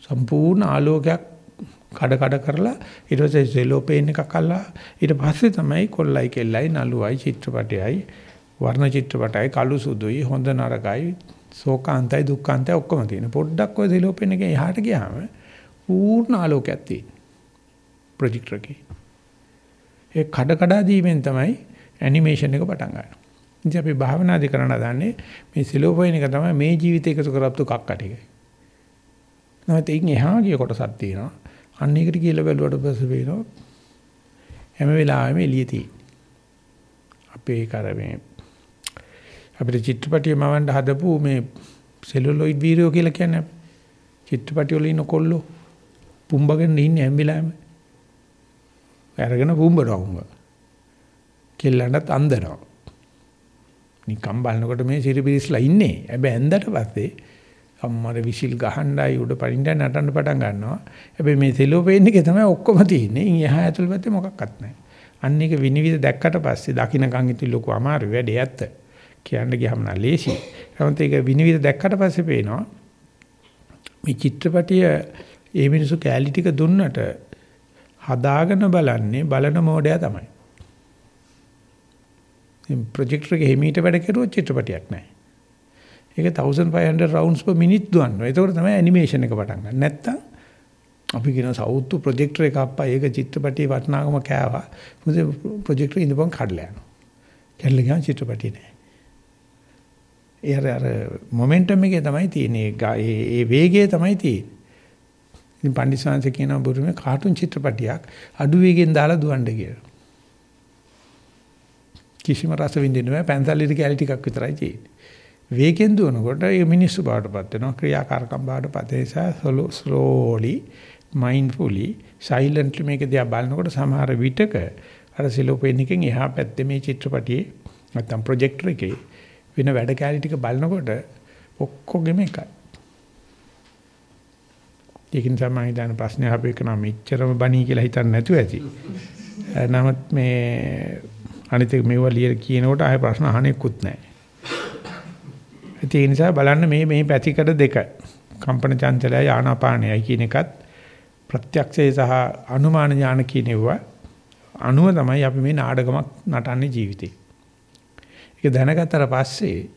[SPEAKER 1] සම්පූර්ණ ආලෝකයක් කඩ කඩ කරලා ඊට පස්සේ සෙලෝපේන් එකක් අල්ලා ඊට පස්සේ තමයි කොල්ලයි කෙල්ලයි නළුවයි චිත්‍රපටයයි වර්ණ චිත්‍රපටයයි කළු සුදුයි හොඳ නරකයි ශෝකාන්තයි දුක්ඛාන්තයි ඔක්කොම තියෙන. පොඩ්ඩක් ඔය සෙලෝපේන් එකේ එහාට ගියාම පූර්ණ ආලෝකයක් තියෙන. ප්‍රොජෙක්ටර් එකේ. ඒ කඩ කඩ දීමෙන් තමයි ඇනිමේෂන් එක පටන් ගන්න. ඉතින් අපි භාවනාදි කරන්න දන්නේ මේ සිලෝපොයින් එක තමයි මේ ජීවිතේ එකතු කරපු කක්ක ටික. නැත්නම් ඒකෙන් එහා ගිය කොටසක් තියෙනවා. අන්න ඒකට කියලා බැලුවට පස්සේ වෙනවා හැම වෙලාවෙම එළිය තියෙන. අපේ කර මේ අපිට චිත්‍රපටිය මවන්න හදපු මේ සෙලුලොයිඩ් වීරයෝ කියලා කියන්නේ චිත්‍රපටි වල ඉන්න කොල්ලෝ පුම්බගෙන ඉන්නේ හැම වෙලාවෙම. අරගෙන පුම්බනවා උඹ. කෙල්ලන්ටත් අන්දනවා. නිකම් බලනකොට මේ සිරිබිරිස්ලා ඉන්නේ. හැබැයි ඇඳට පස්සේ අම්මර විසිල් ගහන්නයි උඩ පරිණ්ඩ නටන්න පටන් ගන්නවා. හැබැයි මේ සෙලෝපේන් එකේ තමයි ඔක්කොම තියෙන්නේ. ඉන් එහා ඇතුළ පැත්තේ මොකක්වත් නැහැ. අන්න එක විනිවිද දැක්කට පස්සේ දකින්නකන් ඉති ලොකු අමාරු වැඩේ ඇත්ත. කියන්න ගියාම නා ලේසි. නමුත් ඒක විනිවිද දැක්කට පස්සේ පේනවා මේ චිත්‍රපටිය ඒ මිනිස්සු කැලී ටික දුන්නට හදාගෙන බලන්නේ බලන මෝඩයා තමයි. ඉතින් ප්‍රොජෙක්ටර් එකේ හිමීට වැඩ කරුවොත් චිත්‍රපටයක් නැහැ. ඒක 1500 rounds per minute දුවනවා. ඒකෝර තමයි ඇනිමේෂන් එක පටන් ගන්න. නැත්තම් අපි කියන සවුත්තු ප්‍රොජෙක්ටර් එක අප්පා ඒක චිත්‍රපටියේ වටිනාකම කෑවා. මොකද ප්‍රොජෙක්ටර් ඉඳපන් කඩලා යනවා. කැඩලා ගියාම චිත්‍රපටිය නැහැ. ඒ අර අර මොමන්ටම් එකේ තමයි තියෙන්නේ. ඒ වේගය තමයි තියෙන්නේ. ඉතින් පණ්ඩිතසංශ කියනවා බුරුමේ කාටුන් චිත්‍රපටියක් අඩු වේගෙන් දාලා දුවන්න කියලා. කිසිම රස විඳින්න බෑ පැන්සල් ඉර කැලි ටිකක් විතරයි තියෙන්නේ. වේගෙන් දුවනකොට ඒ මිනිස්සු බාටපත් වෙනවා ක්‍රියාකාරකම් බාටපත් ඒ නිසා slowly mindfully silently මේක දිහා බලනකොට සමහර විටක අර සිලෝපේන් එකෙන් එහා පැත්තේ මේ චිත්‍රපටියේ නැත්තම් ප්‍රොජෙක්ටර් එකේ වෙන වැඩ කැලි ටික බලනකොට ඔක්කොගෙම එකයි. ඒක නිසා මම හිතන ප්‍රශ්නේ අපේ කරන මෙච්චරම බණී කියලා හිතන්නේ නැතුව ඇති. නමුත් මේ අනිත් මේව ලියලා කියනකොට ආයෙ ප්‍රශ්න අහන්නේකුත් නැහැ. ඒ නිසා බලන්න මේ මේ පැතිකඩ දෙක කම්පන චංචලය ආනාපානයයි කියන එකත් ප්‍රත්‍යක්ෂය සහ අනුමාන ඥාන කියනවා අනුව තමයි අපි මේ නාටකමක් නටන්නේ ජීවිතේ. ඒක දැනගත්තට පස්සේ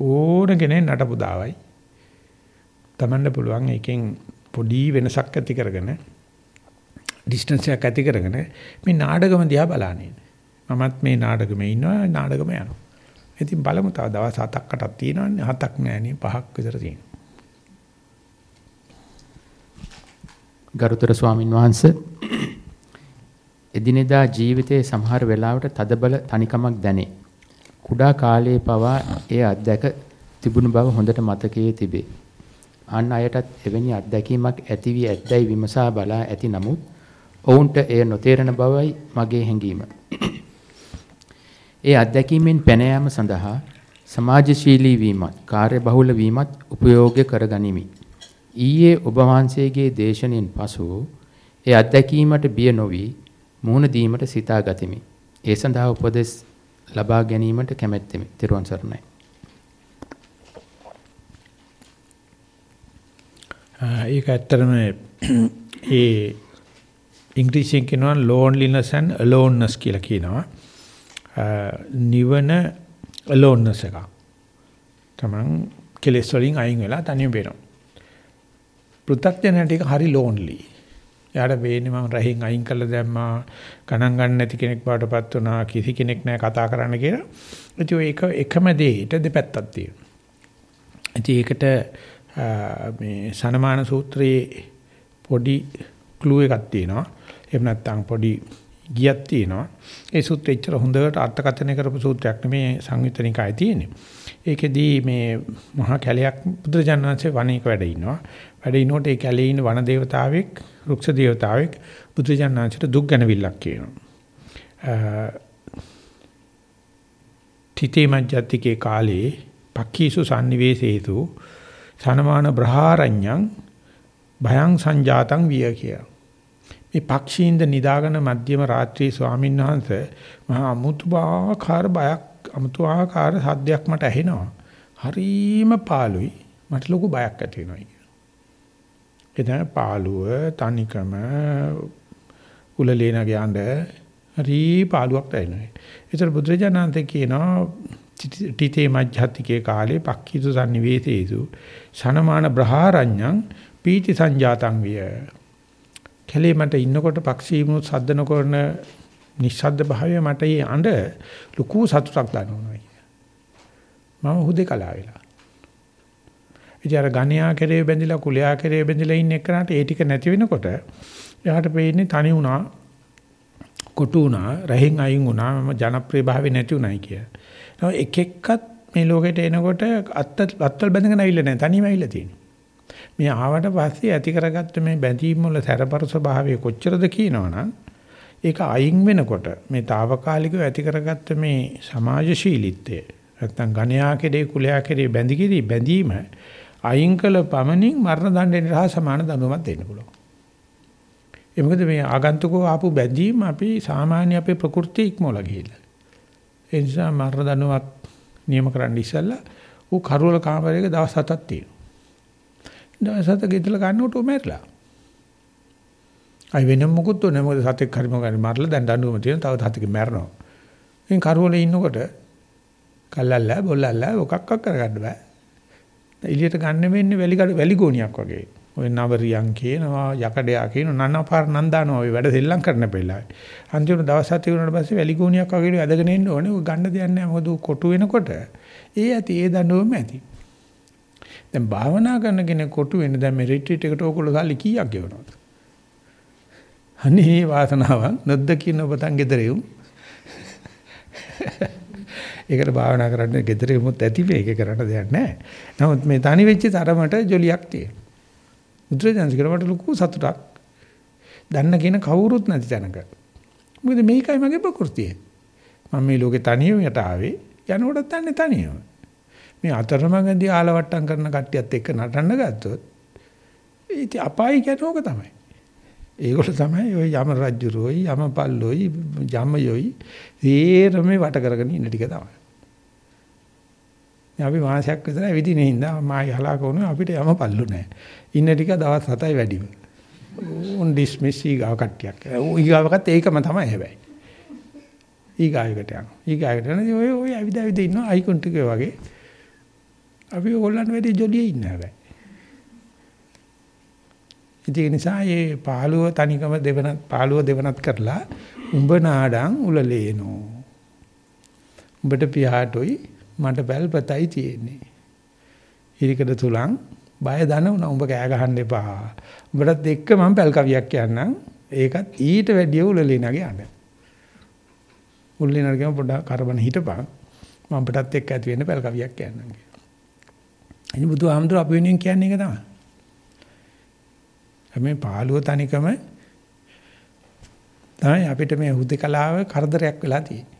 [SPEAKER 1] ඕන කෙනෙක් නටපු දාවයි. තමන්න පුළුවන් එකෙන් පොඩි වෙනසක් ඇති කරගෙන ඩිස්ටන්ස් එකක් ඇති කරගෙන මේ නාඩගම දිහා බලන්නේ. මමත් මේ නාඩගමේ ඉන්නවා නාඩගම යනවා. ඉතින් බලමු තව දවස් 7ක් 8ක් තියෙනවනේ. 7ක් නෑනේ 5ක් විතර තියෙනවා.
[SPEAKER 2] ගරුතර ස්වාමින් වහන්සේ එදිනෙදා ජීවිතයේ සමහර වෙලාවට තදබල තනිකමක් දැනේ. කුඩා කාලයේ පවා ඒ අත්දැක තිබුණු බව හොඳට මතකයේ තිබේ. අන් අයටත් එවැනි අත්දැකීමක් ඇති වී ඇද්දැයි විමසා බලා ඇති නමුත් ඔවුන්ට එය නොතේරෙන බවයි මගේ හැඟීම. ඒ අත්දැකීමෙන් පැන යාම සඳහා සමාජශීලී වීමත් කාර්යබහුල වීමත් උපයෝග්‍ය කරගනිමි. ඊයේ ඔබ වහන්සේගේ දේශනෙන් පසු ඒ අත්දැකීමට බිය නොවි මුහුණ දීමට සිතා ගතිමි. ඒ සඳහා උපදෙස් ලබා ගැනීමට කැමැත්තෙමි. ත්වන් සරණයි.
[SPEAKER 1] ඒක ඇත්තටම ඒ ඉංග්‍රීසියෙන් කියනවා loneliness and aloneness කියලා කියනවා. නිවන aloneness එක. Taman කෙලෙස් වලින් අයින් වෙලා තනියම වෙනවා. පෘථග්ජනයට ඒක හරි lonely. එයාට වෙන්නේ මම රහෙන් අයින් කළා දැම්මා ගණන් ගන්න නැති කෙනෙක් බවටපත් වුණා කිසි කෙනෙක් නැහැ කතා කරන්න කියලා. ඉතින් ඒක එකම දෙයට දෙපැත්තක් තියෙනවා. ඉතින් ඒකට මේ සනමාන සූත්‍රයේ පොඩි ක්ලූ එකක් තියෙනවා. එහෙම නැත්නම් පොඩි ගියක් තියෙනවා. ඒ සූත්‍රය එච්චර හොඳට අර්ථකථනය කරපු සූත්‍රයක් නෙමේ සංයුත්තනිකායේ තියෙන්නේ. ඒකෙදී මේ මහා කැලයක් බුදුජානනාංශේ වණේක වැඩ ඉන්නවා. වැඩ ඉනකොට ඒ කැලේ ඉන්න වන දේවතාවෙක්, රුක්ෂ දේවතාවෙක් බුදුජානනාංශට දුක් ගැනවිල්ලක් කියනවා. තිතේ මජ්ජත්තිකේ කාලේ පක්ඛීසු sannivesetu සනමාන බ්‍රහාරඤ්ඤං භයං සංජාතං විය කියලා. මේ පක්ෂීන්ද නිදාගෙන මධ්‍යම රාත්‍රියේ ස්වාමීන් වහන්සේ මහා අමුතුආකාර බයක් අමුතුආකාර සද්දයක් මට ඇහෙනවා. හරීම පාළුයි. මට ලොකු බයක් ඇති වෙනවා කියන. ඒ තමයි පාළුව, තනිකම, උලලේනගේ අඬ හරි පාළුවක් දැනෙනවා. ඒතර බුදුරජාණන්තේ කියනවා තිතේ මජ්ජත්තිකේ කාලේ පක්ඛිතු sannivesesu සනමාන බ්‍රහාරඤ්ඤං පීති සංජාතං විය කැලේ මට ඉන්නකොට පක්ෂීමුත් සද්ද නොකරන නිස්සද්ද භාවය මට ඒ අඬ ලুকু සතුටක් දනවනවා කිය. මම හුදේකලා වෙලා. ඉතින් අර ගණ්‍යා කෙරේ බැඳිලා කුලයා කෙරේ බැඳිලා ඉන්න එකනට ඒ ටික නැති වෙනකොට එයාට පේන්නේ තනි වුණා කොටු වුණා රහෙන් අයින් වුණා මම ජනප්‍රිය භාවය නැති උනායි කිය. එක එක්කත් මේ ලෝකෙට එනකොට අත් අත්වල බැඳගෙන ඇවිල්ලා නැහැ තනියම ඇවිල්ලා තියෙනවා. මේ ආවට පස්සේ ඇති කරගත්ත මේ බැඳීම් වල සැරපරස භාවය කොච්චරද කියනවනම් ඒක අයින් වෙනකොට මේ తాවකාලිකව ඇති කරගත්ත මේ සමාජශීලීත්වය නැත්තම් ගණ්‍යා කෙරේ කුලයා කෙරේ බැඳිකිරි බැඳීම අයින් කළ පමණින් මරණ දඬුවම රහ සමාන දඬුවමක් දෙන්න පුළුවන්. ඒ මොකද මේ ආගන්තුකෝ ආපු බැඳීම අපි සාමාන්‍ය අපේ ප්‍රകൃතිය ඉක්මවලා ගිහිල්ලා. ඒ නිසා මරණ දඬුවමක් නියම කරන්න ඉස්සෙල්ලා ඌ කරුවල කාමරයක දවස් හතක් තියෙනවා. දවස් හතක ඉඳලා ගන්නකොට උ මැරිලා. අය වෙන මොකුත් නැහැ මොකද සතෙක් හරි මොකක් හරි මරලා දැන් දඬුවම තියෙන තව සතෙක් මැරෙනවා. ඉතින් කරවලේ ඉන්නකොට කල්ලල්ලා බොල්ලල්ලා මොකක්වත් කරගන්න බෑ. එළියට ගන්න වෙන්නේ වැලි කඩ වැලි ගෝණියක් වගේ. ඔය නවරියන් කියනවා යකඩයා කියන නන්නපාර නන්දානවා ඔය වැඩ සෙල්ලම් කරන වෙලාවේ. අන්තිම දවස් හත වුණාට පස්සේ වැලි ගෝණියක් වගේ ඇදගෙන එන්න ඕනේ. ඔය ගන්න දෙයක් නැහැ. මොකද කොටු වෙනකොට ඒ ඇති ඒ දඬුවම ඇති. දැන් භාවනා කරන කෙනෙක් කොටු වෙන්න දැන් මේ රිට්‍රීට් එකට ඕගොල්ලෝ සල්ලි කීයක් ගෙවනවද? අනේ වාසනාවක් නොදකින්න ඔබතන් ගෙදර යමු. ඒකට භාවනා කරන්න gedere යමුත් ඇති මේක කරන්න දෙයක් නැහැ. නමුත් මේ තනි වෙච්ච තරමට ජොලියක් තියෙනවා. මුද්‍රජන්ස් කරවට ලොකු සතුටක්. දන්න කියන කවුරුත් නැති තැනක. මොකද මේකයි මගේ ප්‍රകൃතිය. මම මේ ලෝකේ තනියම යට ආවේ. යනකොටත් දන්නේ තනියම. මේ අතරමඟදී ආලවට්ටම් කරන කට්ටියත් එක්ක නටන්න ගත්තොත් ඉතින් අපායි කියන්නේ ඕක තමයි. ඒගොල්ලෝ තමයි ওই යම රජුරෝයි යම පල්ලෝයි යම යෝයි තේරම වට කරගෙන ඉන්න ටික තමයි. අපි මාසයක් විතර ඇවිදින හින්දා මායි හලාකුණු අපිට යම පල්ලු නැහැ. ඉන්න ටික දවස් 7යි වැඩිම. උන් ඩිස්මිස් ඊගාව කට්ටියක්. ඊගාවකත් ඒකම තමයි හැබැයි. ඊගායකට යනවා. ඊගායකට යනවා. ඔය ඔය ඇවිද ඇවිද ඉන්නවා අයිකොන් ටික වගේ. අපි ඕගොල්ලන් වැඩි ජොලියේ ඉන්න හැබැයි. ඉතින් ඒ නිසා මේ පාළුව තනිකම දෙවනත් පාළුව දෙවනත් කරලා උඹ නාඩං උලලේනෝ. උඹට පියාටොයි මට බල්පතයි තියෙන්නේ. ඉරිකඩ තුලන් බය දන උනා උඹ කෑ ගහන්න එපා. උඹටත් එක්ක මම පැල් කවියක් කියන්නම්. ඒකත් ඊට වැඩිය උලලේනගේ අඬ. උල්ලේනගේ පොඩ්ඩක් කරබන හිටපන්. මම පිටත් එක්ක ඇති වෙන්න පැල් කවියක් කියන්නම් කියලා. එනි බුදුහාමුදුර අපි වෙනුවෙන් කියන්නේ ඒක තමයි. මේ පාළුව තනිකම තමයි අපිට මේ හුදකලාව කරදරයක් වෙලා තියෙන්නේ.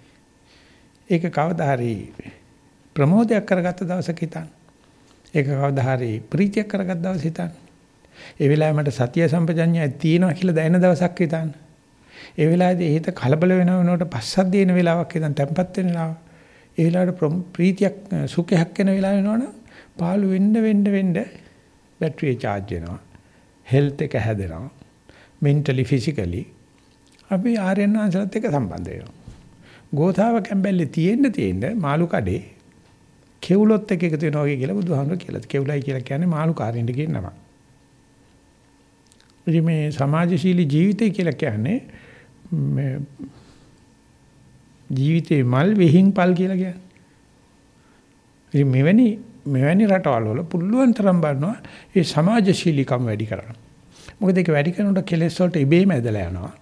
[SPEAKER 1] ඒක කවදා හරි ප්‍රමෝදයක් කරගත්ත දවසක හිතන්න. ඒක කවදා හරි ප්‍රීතියක් කරගත්ත දවසක හිතන්න. ඒ වෙලාවේ මට සතිය සම්පජඤ්ඤය තියෙනවා කියලා දැනෙන දවසක් හිතන්න. ඒ වෙලාවේදී හිත කලබල වෙන වෙනකොට පස්සක් දෙන වෙලාවක් හිතන්න තැම්පත් වෙන වෙලාව. ඒ වෙලාවට ප්‍රීතියක් සුඛයක් වෙන වෙලාව වෙනවනම් පාළු වෙන්න වෙන්න වෙන්න බැටරිය charge වෙනවා. හෙල්ත් එක හැදෙනවා. mentally physically අපි ආර්යයන් වහන්සේලාත් එක්ක සම්බන්ධ වෙනවා. ගෝතාව කැම්බැල්ලේ තියෙන්න තියෙන්න මාළු කඩේ කෙවුලොත් එක්ක එකතු වෙනවා වගේ කියලා බුදුහාමුදුරුවෝ කියලා. කෙවුලයි කියලා කියන්නේ මාළු කාරින්ට කියන නම. ඉතින් මේ සමාජශීලී ජීවිතය කියලා කියන්නේ මේ ජීවිතේ මල් වෙහින් පල් කියලා කියන්නේ. ඉතින් මෙවැනි මෙවැනි රටවල් වල පුළුවන් තරම් බලනවා ඒ සමාජශීලීකම් වැඩි කරන්න. මොකද ඒක වැඩි කරනකොට කෙලෙස් වලට ඉබේම ඇදලා යනවා.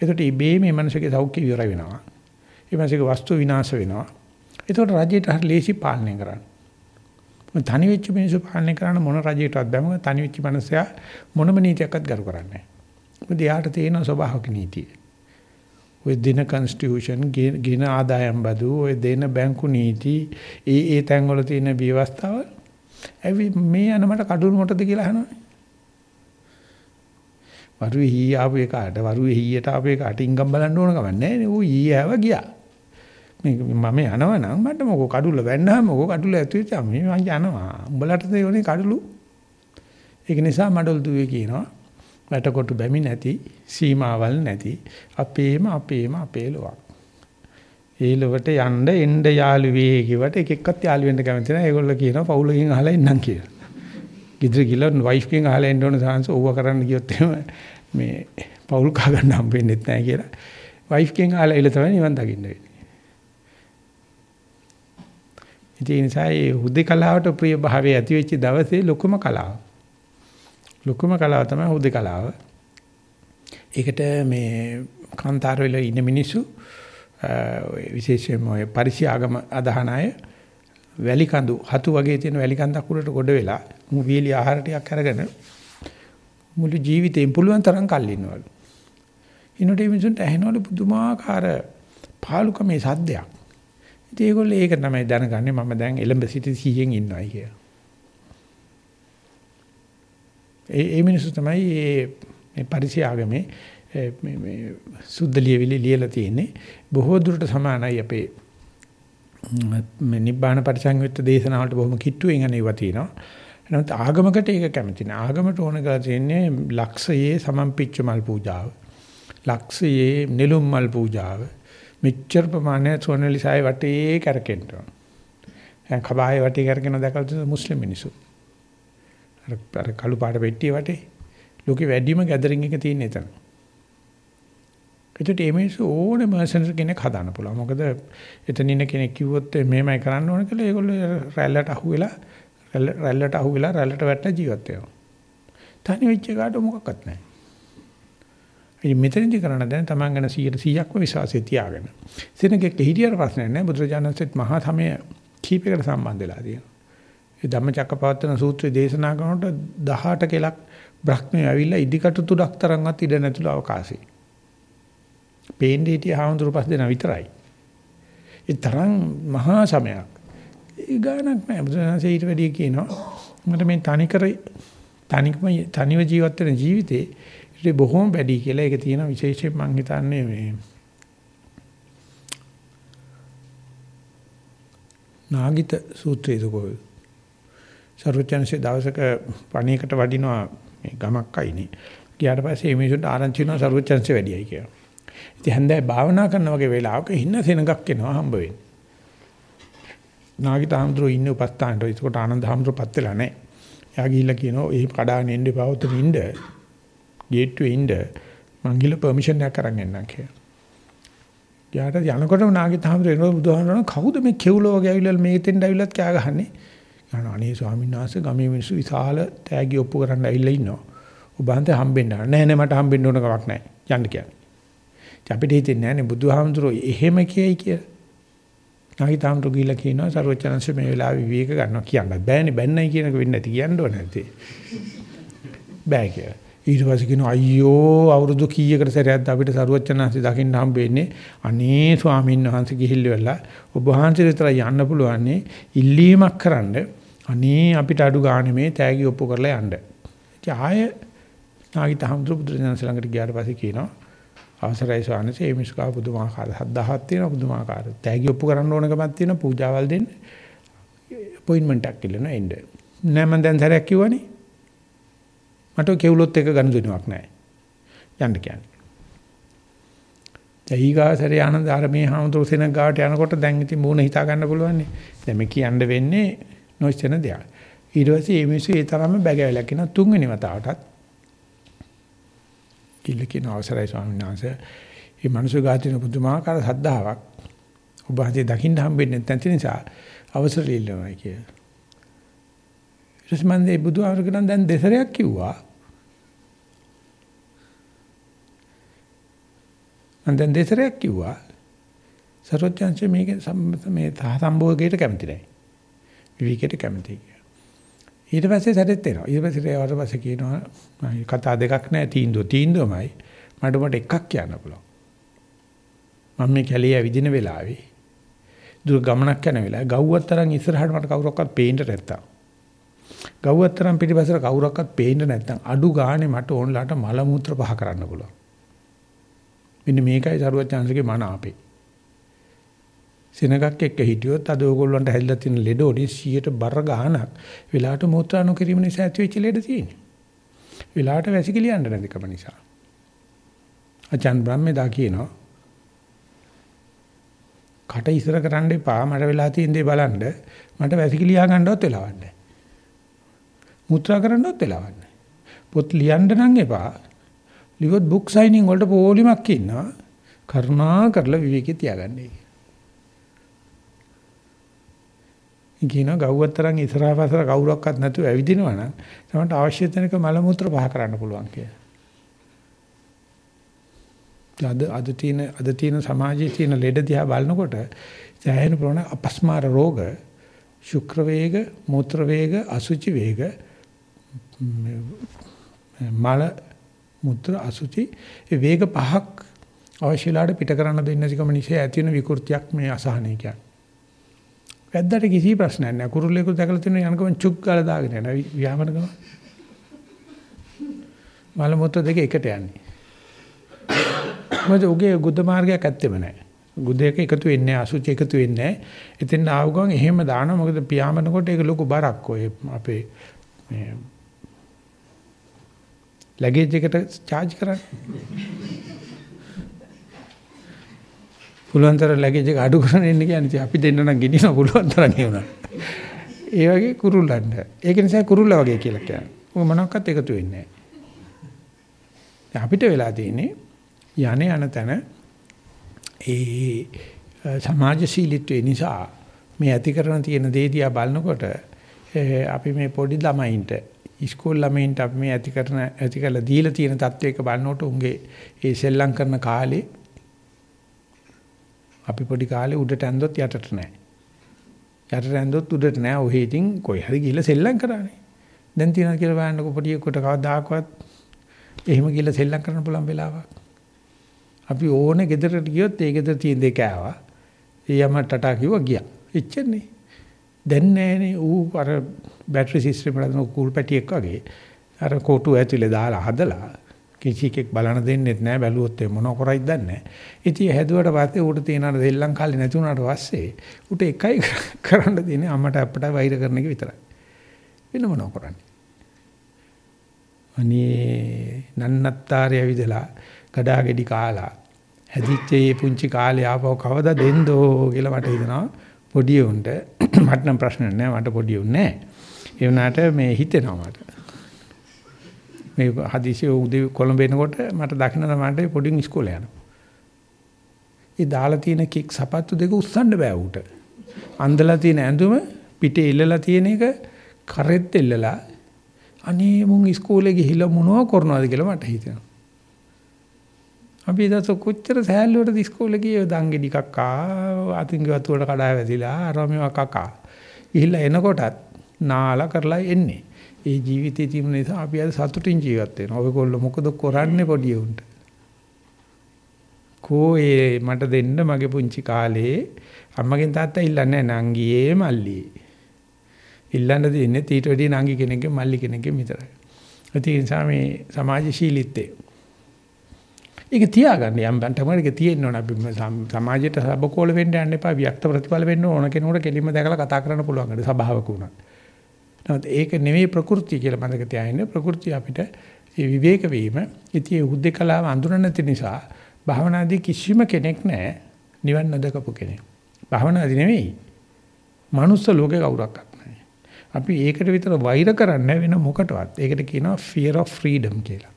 [SPEAKER 1] ඒකට ඉබේම මේ මනසගේ සෞඛ්‍ය විවර වෙනවා. ඒ මනසගේ වස්තු විනාශ වෙනවා. ඒකට රජයට හරි ලේසි පාලනය කරන්න. තනි වෙච්ච මිනිස්සු පාලනය කරන්න මොන රජයකටවත් බැම තනි වෙච්ච මනුස්සයා මොනම නීතියක්වත් ගරු කරන්නේ නැහැ. මොකද යාට තියෙන ස්වභාවික නීතිය. ඔය දින කන්ස්ටිටියුෂන් ගින ආදායම් බදු ඔය දෙන බැංකු නීති ඒ ඒ තැන්වල තියෙන ව්‍යවස්ථාව ඇවි මේ යන මට කඩුණු මොටද කියලා අහනවා. වරුවේ හී ආපු එකට වරුවේ හීයට ආපු එකට ඉංගම් බලන්න ඕන කම නැහැ නේ. ඌ ඊ ආව ගියා. මේ මම යනවා නම් මට මොකෝ කඩුල්ල වැන්නාම මොකෝ කඩුල්ල ඇතුලේ තමයි මම යනවා. උඹලට තේරෙන්නේ කඩුළු. ඒක නිසා මඩල් දුවේ කියනවා වැටකොටු බැමි නැති සීමාවල් නැති අපේම අපේම අපේ ලොවක්. ඒ ලොවට යන්න එන්න යාළුවේ කිව්වට එක එක්කත් යාළු වෙන්න කැමති නැහැ. ඒගොල්ලෝ කියනවා පවුලකින් අහලා ඉන්නම් කියලා. ගෙදර ගිහලා වයිෆ් කෙන් අහලා එන්න ඕන සාංශ ඕව කරන්න ගියොත් එහෙම මේ පවුල් කා ගන්න හම්බෙන්නේ නැහැ කියලා. වයිෆ් කෙන් අහලා ඉල තමයි නිවන් දකින්න වෙන්නේ. ඉතින් ඒ නිසා මේ හුදේකලාවට ප්‍රිය භාවය ඇති වෙච්ච දවසේ ලොකුම කලාව. ලොකුම කලාව තමයි හුදේකලාව. ඒකට මේ කාන්තාර වල ඉන්න මිනිස්සු විශේෂයෙන්ම ඔය පරිසි ආගම අදහන අය වැලි කඳු හතු වගේ තියෙන වැලි කඳක් උඩට ගොඩ වෙලා මු වීලි ආහාර ටිකක් අරගෙන මුළු ජීවිතේම පුළුවන් තරම් කල් ඉන්නවලු. ඉන්නට මේ මිනිසුන්ට ඇහෙනවලු පුදුමාකාර පාලුකමේ සද්දයක්. ඉතින් ඒගොල්ලෝ ඒක තමයි දැනගන්නේ මම දැන් එලඹ සිටි 100න් ඉන්නවයි කියලා. ඒ ඒ මිනිස්සු තමයි මේ පරිසි ආගමේ මේ මේ සුද්ධ ලියවිලි ලියලා තියෙන්නේ බොහෝ දුරට සමානයි අපේ මේ නිබ්බාන පරිසංයුක්ත දේශනාවලට බොහොම කිට්ටුවෙන් අනේවා තියෙනවා. නමුත් ආගමකට ඒක කැමති නෑ. ආගමට ඕන කරලා තියෙන්නේ ලක්ෂයේ සමම්පිච්ච මල් පූජාව. ලක්ෂයේ නෙළුම් මල් පූජාව. මෙච්චර ප්‍රමාණය සෝනලිසාය වටේ කරකෙන්න ඕන. දැන් කබායේ වටේ කරගෙන දැකලා තියෙන මුස්ලිම් මිනිස්සු. අර අර කළු පාට පෙට්ටිය වටේ ලෝකෙ වැඩිම ගැදරින් එක තියෙන එතන. ඒකට මේ මිනිස්සු ඕනේ මර්සන්ස් කෙනෙක් හදාන්න පුළුවන්. මොකද එතන ඉන්න කෙනෙක් කිව්වොත් මෙහෙමයි කරන්න ඕන කියලා ඒගොල්ලෝ රැල්ලට අහුවෙලා රැල්ලට අහුවෙලා රැල්ලට වැටලා ජීවත් වෙනවා. තනි වෙච්ච එකට මොකක්වත් නැහැ. ඉතින් මෙතනදී කරන්න දැන් Taman ගැන 100%ක්ම විශ්වාසය තියාගෙන. සෙනගෙක් හිටියට ප්‍රශ්නයක් නැහැ. බුදුරජාණන්සේත් මහා සමය කීපයකට සම්බන්ධ වෙලා තියෙනවා. ඒ ධම්මචක්කපවත්තන සූත්‍රය දේශනා කරනකොට 18 කෙලක් බ්‍රහ්මය ඇවිල්ලා ඉදිකටු තුඩක් තරම්වත් ඉඩ නැතුළු අවකාශي. පේන්නේ හිටිය හාමුදුරු පස් දෙනා විතරයි. ඒ තරම් මහා සමයක්. ඒ ගානක් නෑ. බුදුසසුනේ ඊට වැඩිය කියනවා මට මේ තනිකර තනිකම තනිව ජීවත් වෙන ජීවිතේ ඊට බොහොම වැඩි කියලා ඒක තියෙන විශේෂයෙන් මම හිතන්නේ මේ නාගිත සූත්‍රයේ කොහොමද සර්වඥන්සේ දවසක පණියකට වඩිනවා මේ ගමක් අයිනේ. ගියාට පස්සේ මේ මිනිසුන්ට ආරංචි වෙනවා සර්වඥන්සේ වැඩියයි කියලා. ඉතින් හැන්දෑව භාවනා කරන වගේ වෙලාවක හින්න සෙනඟක් එනවා හම්බ වෙන්නේ. නාගිත හාමුදුරුවෝ ඉන්නේ උපස්ථානට. ඒකට ආනන්ද හාමුදුරුවෝ පත් වෙලා නැහැ. එයා ගිහිල්ලා කියනවා "එහි කඩාගෙන එන්න එපා උතන ඉන්න. ගේට්ටුවේ ඉන්න මං ගිහලා පර්මිෂන් එකක් අරන් එන්නම් කියලා. යාට යනකොටම නාගිත හාමුදුරුවෝ එනවා බුදුහාමුදුරුවෝ කවුද මේ කෙවුල වගේ ඇවිල්ලා මේ තෙන්ඩ ඇවිල්ලත් කෑ ගහන්නේ? යනවා අනේ ස්වාමීන් වහන්සේ ගමේ මිනිස්සු විශාල තෑගි ඔප්පු කරන්න ඇවිල්ලා ඉන්නවා. ඔබ හන්ට හම්බෙන්න නෑ නෑ මට හම්බෙන්න ඕන කමක් නෑ. යන්න කියන්නේ. අපිට හිතෙන්නේ නෑනේ බුදුහාමුදුරුවෝ එහෙම කියයි කියලා. නාගිත හාමුදුරුවෝ ගිහිල්ලා කියනවා සරුවචනංශ මේ වෙලාවේ විවේක ගන්නවා කියන්න බෑනේ බැන්නයි කියනක වෙන්නේ නැති කියන්න ඕනේ නැති. බෑ කියලා. ඊට පස්සේ කියනවා අයියෝ අවුරුදු කීයකට සැරයක්ද අපිට සරුවච්චන්හන්සේ දකින්න හම්බෙන්නේ අනේ ස්වාමීන් වහන්සේ ගිහිල්ලා ඔබ වහන්සේ විතර යන්න පුළුවන් ඉල්ලීමක් කරන්න අනේ අපිට අඩු ගානේ මේ තෑගි ඔප්පු කරලා යන්න. ඉතින් ආය නාගිත හම්දුරු බුදුරජාණන් ළඟට ගියාට පස්සේ කියනවා අවසරයි ස්වාමීන් මේ මිස්කා පුදුමාකාර හද්දාහක් තියෙනවා පුදුමාකාර. තෑගි ඔප්පු කරන්න ඕනකමක් තියෙනවා පූජාවල් දෙන්න. අපොයින්ට්මන්ට් එකක් ඉල්ලනවා එන්න. නෑ මම දැන් සැරයක් කිව්වනේ. මට කෙවුලොත් එක ගනුදෙනුවක් නැහැ. යන්න කියන්නේ. ඊගාසරේ ආනන්ද ආර මේ හාමුදුරු සෙනග ගාවට යනකොට දැන් ඉතින් මූණ හිතා ගන්න පුළුවන් නේ. දැන් මේ කියන්න වෙන්නේ නොස්චන දෙයක්. ඊට පස්සේ මේ මිනිස්සු ඒ තරම්ම බැගෑවිලා කියන තුන්වෙනි වතාවටත් කිල්ල කියන අවසරයි ස්වාමීන් වහන්සේ. මේ මනුස්ස ගාතින පුදුමාකාර සද්ධාාවක් ඔබ හදේ දකින්න හම්බෙන්නේ නැති නිසා අවසර ඉල්ලනවා කියලා. ඊට පස්සේ මම මේ බුදුහාමරගෙන දැන් දෙසරයක් කිව්වා. මම දැන් දෙසරයක් කිව්වා සරෝජ්ජංශ මේක මේ සම්භෝගයට කැමති නැහැ. විවිකයට කැමති කියලා. ඊට පස්සේ සැරෙත් එනවා. ඊට පස්සේ ඒවට පස්සේ කියනවා කතා දෙකක් නැහැ තීන්දුව තීන්දුවමයි. මට මට එකක් කියන්න පුළුවන්. මම මේ කැලිය ඇවිදින වෙලාවේ දුර ගමනක් යන වෙලාවේ ගව්වත් තරම් ඉස්සරහට මට කවුරක්වත් පේන්න නැත්තම්. ගව්වත් තරම් පිටිපස්සට කවුරක්වත් පේන්න නැත්තම් අඩු ගානේ මට ඕනලාට මල මුත්‍ර පහ කරන්න පුළුවන්. මෙන්න මේකයි සරුවචාන්සේගේ මන අපේ. සෙනගක් එක්ක හිටියොත් අද ඕගොල්ලන්ට හැදිලා තියෙන ලෙඩ වලින් 100ට බර ගාණක් වෙලාවට මෝත්‍රා නොකිරීම නිසා ඇති වෙච්ච ලෙඩ තියෙන්නේ. වෙලාවට වැසිකිලි යන්න නැතිකම නිසා. අචාන් බ්‍රහ්මදා කියනවා කට ඉස්සර කරන්න එපා මට වෙලා තියෙන දේ බලන්න මට වැසිකිලි යා ගන්නවත් වෙලාවක් නැහැ. මුත්‍රා කරන්නවත් වෙලාවක් නැහැ. පොත් ලියන්න නම් එපා ලිව්වොත් බුක් සයිනින් වලට පොලිමක් ඉන්නවා. කරුණා කරලා විවේකී තියාගන්නේ. ඉකින ගව්වතරන් ඉස්සරහා පස්සර කවුරක්වත් නැතුව ඇවිදිනවා නම් තමයි අවශ්‍ය තැනක මල මුත්‍ර පහ කරන්න පුළුවන් කියලා. අද අද තියෙන අද තියෙන සමාජයේ තියෙන ලෙඩ දිහා බලනකොට සෑහෙන ප්‍රමාණ අපස්මාර රෝග ශුක්‍ර වේග මූත්‍ර වේග අසුචි වේග මල මුත්‍ර අසුචි ඒ වේග පහක් අවශ්‍යලාට පිට කරන්න දෙන්නේ නැතිකම නිසා ඇති වෙන විකෘතියක් මේ අසහනය කියන්නේ. වැද්දාට කිසි ප්‍රශ්නයක් නැහැ. කුරුල්ලෙකු දැකලා තියෙන යනකම චුක් ගාලා දාගෙන යනවා. ව්‍යාමන ගම. මල මුත්‍ර දෙක එකට යන්නේ. මොකද උගේ ගුද මාර්ගයක් ඇත්තෙම නැහැ. ගුදයක එකතු වෙන්නේ අසුචි එකතු වෙන්නේ නැහැ. එතෙන් ආව ගමන් එහෙම දානවා. මොකද පියාඹනකොට ඒක ලොකු බරක් ඔය අපේ මේ ලැගේජ් එකට charge කරන්න. පුළුවන් තරම් ලැගේජ් එක අඩු කරගෙන ඉන්න කියන්නේ අපි දෙන්න නම් ගෙනියන්න පුළුවන් තරම් නේ ඒ වගේ කුරුල්ලන්ට. ඒක නිසා කුරුල්ලා වගේ කියලා කියන්නේ. ඔය මොනක්වත් එකතු වෙන්නේ නැහැ. අපිට වෙලා තියෙන්නේ යන්නේ යන තැන ඒ සමාජශීලීත්වය නිසා මේ ඇති කරන තියෙන දේ දිහා බලනකොට අපි මේ පොඩි ළමයින්ට ඉස්කෝල ළමයින්ට අපි මේ ඇති කරන ඇති කරලා දීලා තියෙන තත්වයක බලනකොට උන්ගේ ඒ සෙල්ලම් කරන කාලේ අපි පොඩි කාලේ උඩට ඇඳොත් යටට නැහැ. යටට ඇඳොත් උඩට නැහැ. ඔහේ ඉතින් කොයි හරි ගිහලා සෙල්ලම් කරානේ. දැන් තියනවා කියලා බලන්නකො පොඩියෙකුට කවදාකවත් එහෙම ගිහලා සෙල්ලම් කරන්න පුළුවන් වෙලාවක්. අපි ඕනේ ගෙදරට ගියොත් ඒ ගෙදර තියෙන දේ කෑවා. ඒ යම ටටා කිව්වා ගියා. එච්චරනේ. දැන් නෑනේ ඌ අර බැටරි සිස්ටම් එකේ කූල් පැටියෙක් වගේ අර කොටු ඇතුලේ දාලා හදලා කිසි කෙනෙක් බලන දෙන්නෙත් නෑ බැලුවොත් ඒ මොන කරයිද දන්නේ නෑ. ඉතින් හැදුවට පස්සේ ඌට තියෙන අර දෙල්ලම් කාලේ නැති වුණාට පස්සේ ඌට එකයි (laughs) කරන්න දෙන්නේ අම්මට අප්පට වෛර කරන එක විතරයි. වෙන මොනව කරන්නේ? අනේ නන්නත්තාරය විදලා ගඩා ගෙඩි කාලා හැදිච්ච මේ පුංචි කාලේ ආපහු කවදා දෙන්දෝ කියලා මට හිතෙනවා පොඩි උන්ට (clears throat) මට නම් ප්‍රශ්න නැහැ මට පොඩි උන් නැහැ ඒ වුණාට මේ හිතෙනවා මට මේ හදිසිය උදේ කොළඹ එනකොට මට දකින්න තමයි පොඩි ඉස්කෝලේ යනවා. ඒ දාලා තියෙන කික් සපත්තු දෙක උස්සන්න බෑ ඌට. අන්දලා තියෙන ඇඳුම පිටේ ඉල්ලලා තියෙන එක කරෙත් එල්ලලා අනේ මුන් ඉස්කෝලේ ගිහිල්ලා මොනව කරනවද කියලා මට හිතෙනවා. අපි දවස් කොච්චර සෑල්ලුවට ඉස්කෝලේ ගියේ දංගෙඩි කක්කා අතින් වතුරට කඩා වැදිලා අරමෙව කකා. ගිහිල්ලා එනකොටත් නාලා කරලා එන්නේ. ඒ ජීවිතේ තිබුණ නිසා අපි අද සතුටින් ජීවත් වෙනවා. ඔයගොල්ලෝ මොකද කරන්නේ පොඩි උන්ට? කෝ ඒ මට දෙන්න මගේ පුංචි කාලේ අම්මගෙන් තාත්තා ඉල්ලන්නේ නංගියේ මල්ලියේ. ඉල්ලන්න දෙන්නේ ඊට වැඩිය නංගි කෙනෙක්ගේ මල්ලි කෙනෙක්ගේ විතරයි. ඒ නිසා මේ සමාජශීලීත්වය. ඒක තියාගන්න යම් බන්ටමරක තියෙන්න ඕන අපි සමාජයට සබකෝල වෙන්න යන්න එපා වික්ත ප්‍රතිඵල වෙන්න ඕන කෙනෙකුට කෙලින්ම දැකලා කතා කරන්න පුළුවන් අර සබාවක උනත්. නමුත් ඒක නෙවෙයි ප්‍රകൃති කියලා මතක තියාගන්න ප්‍රകൃති අපිට මේ විවේක වීම ඉතින් උද්දේකලාව අඳුරන නැති නිසා භාවනාදී කිසිම කෙනෙක් නැහැ නිවන් නොදකපු කෙනෙක්. භාවනාදී නෙවෙයි. මනුස්ස ලෝකේ කවුරක්වත් අපි ඒකට විතර වෛර කරන්න වෙන මොකටවත්. ඒකට කියනවා fear of freedom කියලා.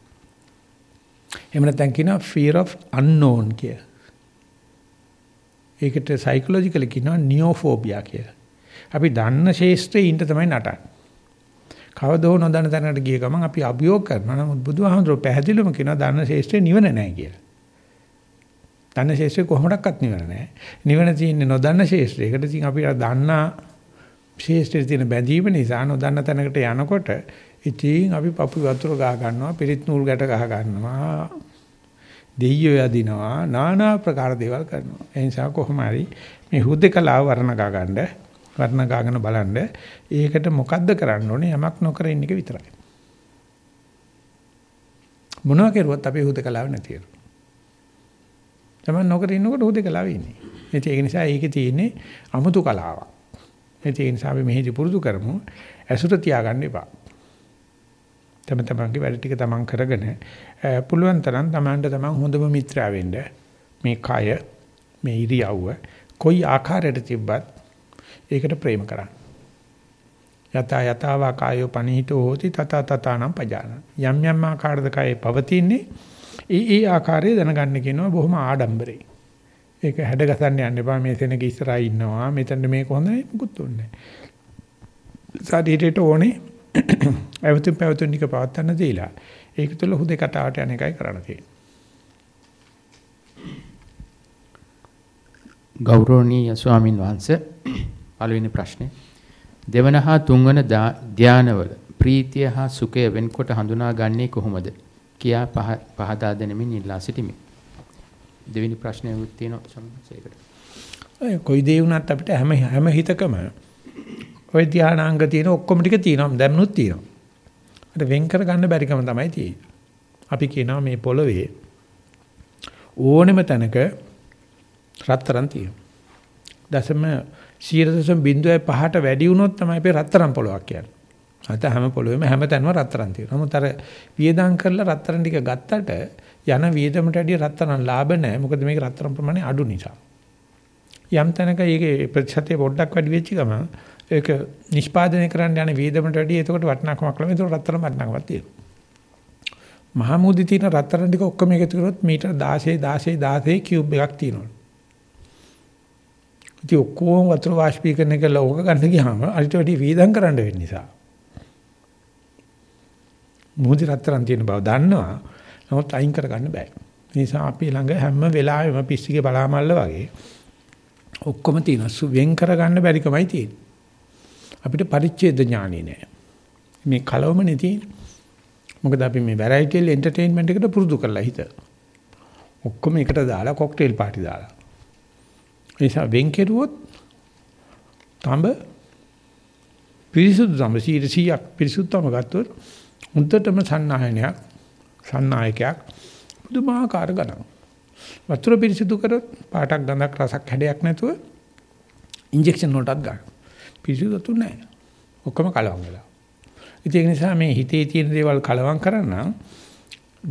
[SPEAKER 1] එහෙම නැත්නම් කියනවා fear of unknown කියලා. ඒකට psychologically කියනවා neophobia කියලා. අපි දන්න ශේෂ්ත්‍රයේ ඉන්න තමයි නටන්නේ. කවදෝ නොදන්න තැනකට ගිය ගමන් අපි අභියෝග කරනවා. නමුත් බුදුහාමුදුරුවෝ පැහැදිලිවම කියනවා දන්න ශේෂ්ත්‍රේ නිවන නැහැ කියලා. දන්න ශේෂ්ත්‍රේ කොහොමඩක්වත් නිවන නැහැ. නිවන තියෙන්නේ නොදන්න ශේෂ්ත්‍රයකට. ඉතින් අපි දන්නා ශේෂ්ඨයේ තියෙන බැඳීම නිසා නොදන්න තැනකට යනකොට ඉතින් අපි පපු වතුර ගහ ගන්නවා පිරිත් නූල් ගැට ගහ ගන්නවා දෙයියෝ යදිනවා নানা ප්‍රකාර දේවල් කරනවා. ඒ නිසා කොහොම හරි මේ හුදකලාව වර්ණ ගා ගන්න වර්ණ ගාගෙන බලන්න ඒකට මොකද්ද කරන්න ඕනේ යමක් නොකර ඉන්න එක විතරයි. මොනවා කරුවත් අපි හුදකලාව නැති වෙනවා. තමයි නොකර ඉන්නකොට හුදකලාව ඉන්නේ. ඒ නිසා ඒකේ තියෙන්නේ අමුතු කලාවක්. ඒ නිසා අපි මෙහිදී පුරුදු කරමු. ඇසුර තියාගන්න එපා. තම තමන්ගේ වැඩ ටික තමන් කරගෙන පුළුවන් තරම් තමන්ට තමන් හොඳම මිත්‍රා වෙන්න මේ කය මේ ඉරියව්ව කොයි ආකාරයට තිබ්බත් ඒකට ප්‍රේම කරන්න. යත යතාවා කායෝ පනිහිතෝ හෝති තත තතානම් පජාන. යම් යම් ආකාරද කයේ පවතින්නේ ඒ ඒ ආකාරය දැනගන්න කියනවා බොහොම ආඩම්බරේ. ඒක හැඩ ගසන්න යන්න එපා මේ සෙනග ඉස්සරහා ඉන්නවා මෙතන මේක හොඳ නැහැ මුකුත් ඕනේ සාදීටට ඕනේ අවතුම් පැවතුම් ටික පවත්තන්න දීලා ඒක තුළ හුදේ කතාවට යන එකයි කරන්න තියෙන්නේ.
[SPEAKER 2] ගෞරවනීය ස්වාමින් වහන්සේ පළවෙනි ප්‍රශ්නේ. දෙවන හා තුන්වන ධානවල ප්‍රීතිය හා සුඛය වෙන්කොට හඳුනාගන්නේ කොහොමද? කියා පහදා දෙනමින් ඉල්ලා සිටිමි. දෙවෙනි ප්‍රශ්නයකුත් තියෙනවා සම්මතයකට.
[SPEAKER 1] ඔය කොයි දේ වුණත් අපිට හැම හැම හිතකම ওই ධානාංග තියෙන ඔක්කොම ටික තියෙනවා. දැනුත් තියෙනවා. අර වෙන් කර ගන්න බැරිකම තමයි තියෙන්නේ. අපි කියනවා මේ පොළවේ ඕනෙම තැනක රත්තරන් තියෙනවා. දශම 0.05ට වැඩි වුණොත් තමයි අපේ රත්තරන් පොළවක් කියන්නේ. අත හැම පොළොවෙම හැම තැනම රත්තරන් තියෙනවා. නමුත් අර වියදම් කරලා රත්තරන් ටික ගත්තට යන වියදමට වැඩිය රත්තරන් ලාභ නැහැ. මොකද මේක රත්තරන් ප්‍රමාණය අඩු නිසා. යම් තැනක ඒකේ ප්‍රතිශතය පොඩ්ඩක් වැඩි වෙච්ච ගමන් ඒක නිෂ්පාදනය කරන්න යන වියදමට වැඩිය එතකොට වටිනාකමක් ලැබෙන. ඒක රත්තරන් වටිනාකමක් තියෙනවා. මහමුදි තියෙන රත්තරන් ටික ඔක්කොම එකතු කරොත් මීටර 16 16 16 කියුබ් එකක් තියෙනවා. ඉතින් ඔක්කොම වතුර වාෂ්පීකරණය කරලා ඕක ගන්න ගියාම අරිට වැඩි වීදම් කරන්න වෙන නිසා. මුහුදේ රත්තරන් තියෙන බව දන්නවා. නමුත් අයින් කරගන්න බෑ. ඒ නිසා අපි ළඟ හැම වෙලාවෙම පිස්සිගේ බලාමල්ල වගේ ඔක්කොම තියෙන සු වෙන් කරගන්න බැරිකමයි තියෙන්නේ. අපිට පරිච්ඡේද ඥානෙ නෑ. මේ කලවමනේ තියෙන්නේ. මොකද අපි මේ වැරයිටිල් එන්ටර්ටේන්මන්ට් එකට පුරුදු කරලා හිත. ඔක්කොම එකට දාලා කොක්ටේල් පාටි දාලා. ඒ නිසා වෙන් කෙරුවොත් තඹ පිරිසුදු තඹ 100ක් පිරිසුදුම ගත්තොත් උන්ටම සන්නායනයක් සන්නායකයක් පුදුමාකාර ගණන්. වතුර පිරිසිදු කරොත් පාටක් ගඳක් රසක් හැඩයක් නැතුව ඉන්ජෙක්ෂන් වලටත් ගන්න. පිරිසිදු වතුර නැහැ. ඔක්කොම කලවම් වෙලා. ඒක නිසා මේ හිතේ තියෙන දේවල් කලවම් කරන්න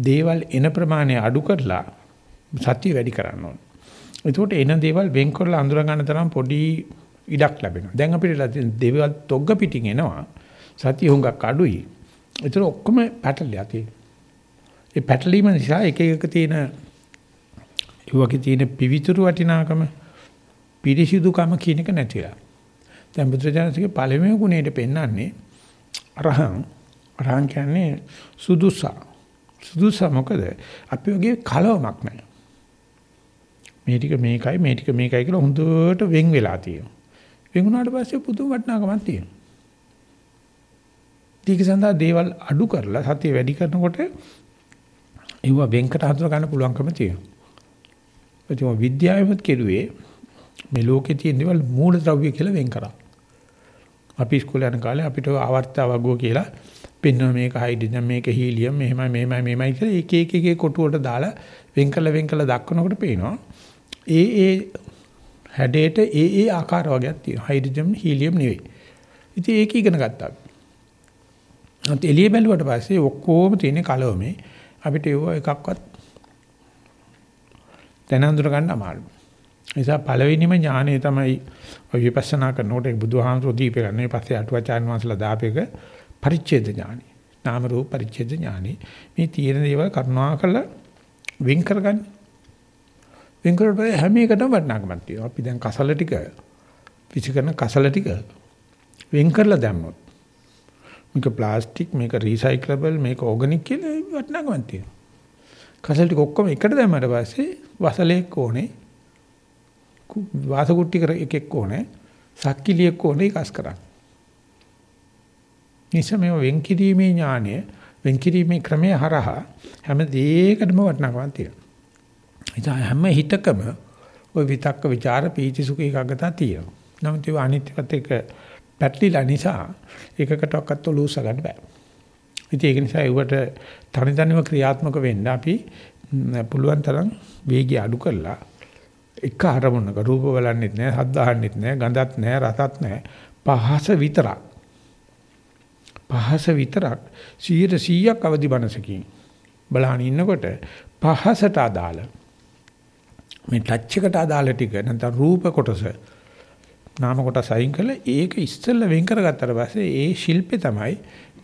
[SPEAKER 1] දේවල් එන ප්‍රමාණය අඩු කරලා සතිය වැඩි කරන්න ඕන. එතකොට එන දේවල් වෙන් කරලා අඳුර ගන්න තරම් පොඩි ඉඩක් ලැබෙනවා. දැන් අපිට දේවල් තොග්ග පිටින් එනවා. සතිය හුඟක් අඩුයි. ඒතර ඔක්කොම පැටලලා තියෙනවා. ඒ පැටලීම නිසා එක එක තියෙන ඒ වගේ තියෙන පිවිතුරු වටිනාකම පිරිසිදුකම කියන එක නැතිලා. දැන් බුදුරජාණන්සේගේ පළවෙනි ගුණයට පෙන්වන්නේ අරහං අරහං කියන්නේ සුදුසා. සුදුසා මොකද? අපි වගේ කලවමක් නැහැ. මේ ටික මේකයි මේ ටික මේකයි කියලා හොඳට වෙන් වෙලා තියෙනවා. වෙන් වුණාට පස්සේ පුදුම වටිනාකමක් තියෙනවා. ටික සඳහා දේවල් අඩු කරලා සතිය වැඩි කරනකොට ඒව වෙන්කට හඳුනා ගන්න පුළුවන්කම තියෙනවා. ඒ විද්‍යාවෙත් කෙරුවේ මේ ලෝකේ තියෙන දේවල් මූල ද්‍රව්‍ය කියලා වෙන් කරා. අපි ඉස්කෝලේ යන කාලේ අපිට ආවර්තය වගුව කියලා පෙන්වන මේක හයිඩ්‍රජන් මේක හීලියම් මෙහෙමයි මෙහෙමයි මෙහෙමයි කියලා එක එක එක කොටු වලට දාලා වෙන් කළ වෙන් කළ දක්වනකොට පේනවා. ඒ ඒ හැඩයට ඒ ඒ ආකාර වර්ගයක් තියෙනවා. හයිඩ්‍රජන් හීලියම් නෙවෙයි. ඉතින් ඒක ඉගෙන ගත්තා. අන්ත එළිය බැලුවට පස්සේ ඔක්කොම තියෙන කලවමේ. අපිට ඒව එකක්වත් දැන හඳුන ගන්න අමාරුයි. නිසා පළවෙනිම ඥානය තමයි ඔය විපස්සනා කරනකොට බුදුහාමුදුරුවෝ දීපේ ගන්න. ඊපස්සේ පස්සේ අටුවාචාන් වහන්සේලා දාපේක පරිච්ඡේද ඥානි. නාම රූප පරිච්ඡේද ඥානි. මේ තියෙන දේවල් කරුණා කරලා වෙන් කරගන්න. වෙන් කරලා හැම එකටම වටිනාකමක් තියෙනවා. අපි දැන් කසල ටික විසිකරන කසල ටික වෙන් කරලා දැම්මොත් මේක ප්ලාස්ටික් මේක රීසයිකලබල් මේක ඕගනික් කියලා වටිනාකමක් තියෙනවා. කසල් ටික ඔක්කොම එකට දැම්මට පස්සේ වසලයක් ඕනේ. වාසකුට්ටි කර එකෙක් ඕනේ. සක්කිලියෙක් ඕනේ ඒකස් කරන්න. නිසා මේ වෙන් කිරීමේ ඥානය වෙන් කිරීමේ ක්‍රමය හරහා හැම දෙයකටම වටිනාකමක් තියෙනවා. ඉතින් හැම හිතකම ওই විතක්ක ਵਿਚාර පීති සුඛ ඒකාගතා තියෙනවා. නමුත් ඒ අනිත්‍යපත් එක පැටලිලා නිසා එකකටවත් ඔලූස ගන්න බෑ. ඉතින් ඒක නිසා ඒවට තනි තනිව ක්‍රියාත්මක වෙන්න අපි පුළුවන් තරම් වේගය අඩු කරලා එක අරමුණක. රූප බලන්නෙත් නෑ, ශබ්ද අහන්නෙත් නෑ, ගඳත් නෑ, රසත් නෑ. පහස විතරක්. පහස විතරක්. 100%ක් අවදි මනසකින් බලහන් ඉන්නකොට පහසට අදාළ. මේ ටච් එකට අදාළ ටික නැත්නම් රූප කොටස නාම කොටස අයින් කළා. ඒක ඉස්සෙල්ලා වෙන් කරගත්තට පස්සේ ඒ ශිල්පේ තමයි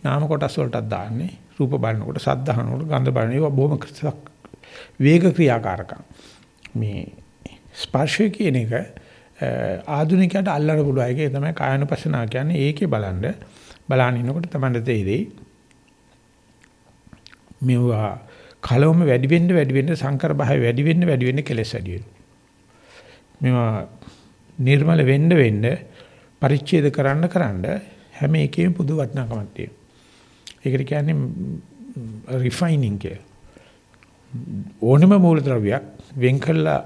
[SPEAKER 1] නාම කොටස් වලටත් දාන්නේ. රූප බලනකොට සද්ද අහනකොට ගන්ධ බලන ඒවා බොහොම වේග ක්‍රියාකාරකම්. මේ ස්පර්ශය කියන එක ආධුනිකයට අල්ලන්න පුළුවන් එකේ තමයි කායනුපස්සනා කියන්නේ ඒකේ බලන්න බලන ඉන්නකොට තමයි තේරෙයි මේවා කලවම වැඩි වෙන්න වැඩි වෙන්න සංකර භාවය වැඩි වෙන්න වැඩි වෙන්න කෙලස් වැඩි වෙනවා මේවා නිර්මල වෙන්න වෙන්න පරිච්ඡේද කරන්න කරන්න හැම එකේම පුදු වටිනාකමක් තියෙනවා. ඒකට කියන්නේ රිෆයිනින් කිය. ඕනම මූලද්‍රව්‍යයක් වෙන් කළා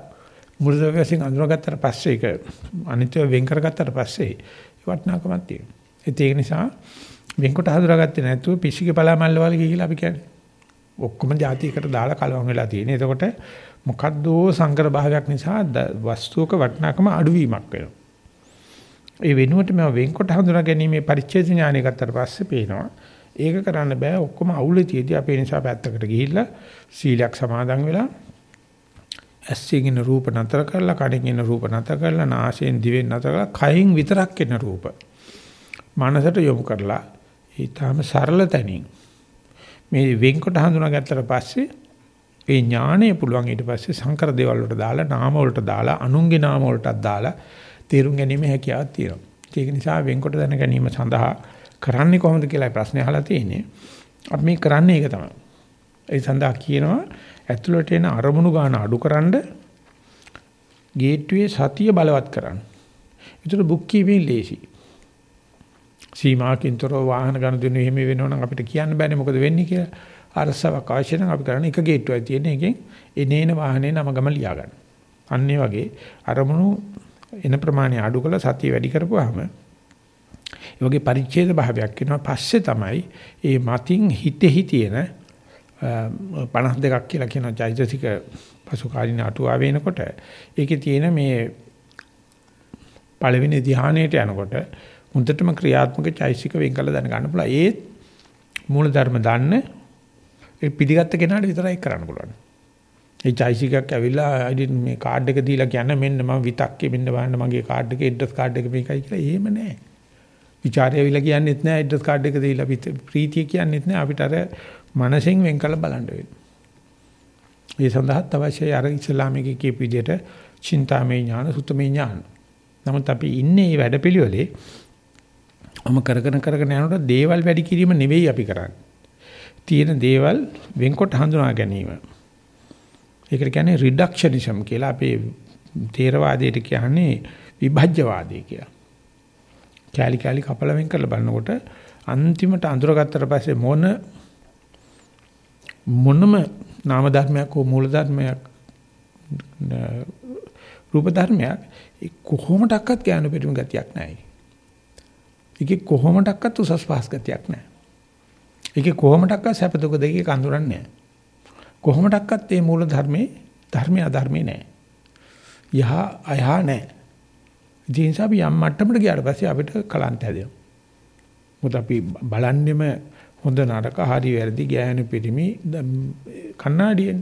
[SPEAKER 1] මූලද්‍රව්‍ය වශයෙන් අඳුරගත්තට පස්සේ ඒක අනිත්‍ය වෙන් කරගත්තට පස්සේ වටිනාකමක් තියෙනවා. ඒක නිසා වෙන්කොට හඳුනාගත්තේ නැතුව පිසිගේ පලාමල්ල වගේ කියලා අපි කියන්නේ. ඔක්කොම જાතියකට දාලා කලවම් වෙලා තියෙන. එතකොට මොකද්දෝ සංකර භාගයක් නිසා වස්තුවක වටිනාකම අඩුවීමක් වෙනවා. ඒ වෙනුවට මම වෙන්කොට හඳුනා ගැනීමේ පරිච්ඡේද ඥානය ගත්තට පස්සේ පේනවා. ඒක කරන්න බෑ ඔක්කොම අවුලේ තියදී අපේ නිසා පැත්තකට ගිහිල්ලා සීලයක් සමාදන් වෙලා ඇස්යෙන් ඉන්න රූප නතර කරලා කනෙන් ඉන්න රූප නතර කරලා නාසයෙන් දිවෙන් නතර කරලා කයින් විතරක් එන රූප මනසට යොමු කරලා ඊටාම සරල තැනින් මේ වෙන්කොට හඳුනා ගත්තට පස්සේ ඒ ඥාණය පුළුවන් ඊට පස්සේ සංකර දේවල් වලට දාලා නාම වලට දාලා අනුන්ගේ නාම වලටත් දාලා තේරුම් ගැනීම හැකියාවක් තියෙනවා. ඒක නිසා වෙන්කොට දැන ගැනීම සඳහා කරන්නේ කොහොමද කියලා ප්‍රශ්නේ අහලා තියෙන්නේ. අපි මේ කරන්නේ ඒක තමයි. ඒ සඳහා කියනවා ඇතුළට එන අරමුණු ගන්න අඩුකරනද ගේට්ටුවේ සතිය බලවත් කරන්න. ඒතර බුක් කීපින් ලේසි. සීමාකින්තර වාහන ගන්න දෙනු එහෙම වෙනවනම් අපිට කියන්න බෑනේ මොකද වෙන්නේ කියලා. අරසාවක් අවශ්‍ය නම් අපි කරන්නේ එක ගේට්ටුවයි තියෙන එකෙන් එනේන වාහනේ නම ගම ලියා ගන්න. අන්න වගේ අරමුණු එන ප්‍රමාණය අඩු කළා සතිය වැඩි කරපුවාම ඒ වගේ පරිච්ඡේද භාවයක් වෙනවා පස්සේ තමයි මේ මතින් හිතෙහි තියෙන 52ක් කියලා කියන චෛතසික පසුකාලීන අටුවා වෙනකොට ඒකේ තියෙන මේ පළවෙනි ධ්‍යානයට යනකොට මුදටම ක්‍රියාත්මක චෛතසික වෙන් කළ දැන ගන්න පුළුවන් ඒ මූල ධර්ම දන්න ඒ පිළිගත්ත කෙනාට විතරයි කරන්න පුළුවන්. ඒ චෛසිකයක් ඇවිල්ලා අයිඩි මේ කාඩ් එක දීලා කියන්න මෙන්න මම විතක්කේ මෙන්න බලන්න මගේ කාඩ් එකේ ඇඩ්‍රස් කාඩ් එක මේකයි කියලා එහෙම නැහැ. ਵਿਚාරය ඇවිල්ලා කියන්නෙත් නැහැ ඇඩ්‍රස් කාඩ් එක දීලා ප්‍රීතිය කියන්නෙත් නැහැ අපිට අර මනසෙන් වෙන් කළ බලන්න වෙනවා. ඒ සඳහාත් අවශ්‍යයි අර ඉස්ලාමික කියපු විදිහට චින්තාමය ඥාන, සුතමේ ඥාන. නමුත් අපි ඉන්නේ මේ වැඩපිළිවෙලේ ඔම කරගෙන කරගෙන යනකොට දේවල් වැඩි කිරීම නෙවෙයි අපි කරන්නේ. තියෙන දේවල් වෙන්කොට හඳුනා ගැනීම. ඒකට කියන්නේ රිඩක්ෂනිසම් කියලා අපේ තේරවාදයට කියන්නේ විභජ්‍යවාදය කියලා. කැලි කැලි කපලා වෙන් කරලා බලනකොට අන්තිමට අඳුරගත්තට පස්සේ මොන මොනම නාම ධර්මයක් හෝ මූල ධර්මයක් රූප ධර්මයක් කොහොමඩක්වත් ඥාන පරිම ගතියක් නැහැ. ඒකේ කොහොමඩක්වත් උසස් පහස් ගතියක් නැහැ. ඒකේ කොහොමඩක්වත් සැප දුක දෙකේ කඳුරන්නේ නැහැ. කොහොමඩක්වත් මේ මූල ධර්මේ ධර්මයේ අධර්මේ නැහැ. යහ අයහ නැහැ. ඒ නිසා අපි යම් මට්ටමකට ගියාට පස්සේ අපිට කලන්ත හැදෙනවා. මොකද අපි බලන්නෙම හොඳ නරක හරි වැරදි ගෑනු පිරිමි කන්නාඩියෙන්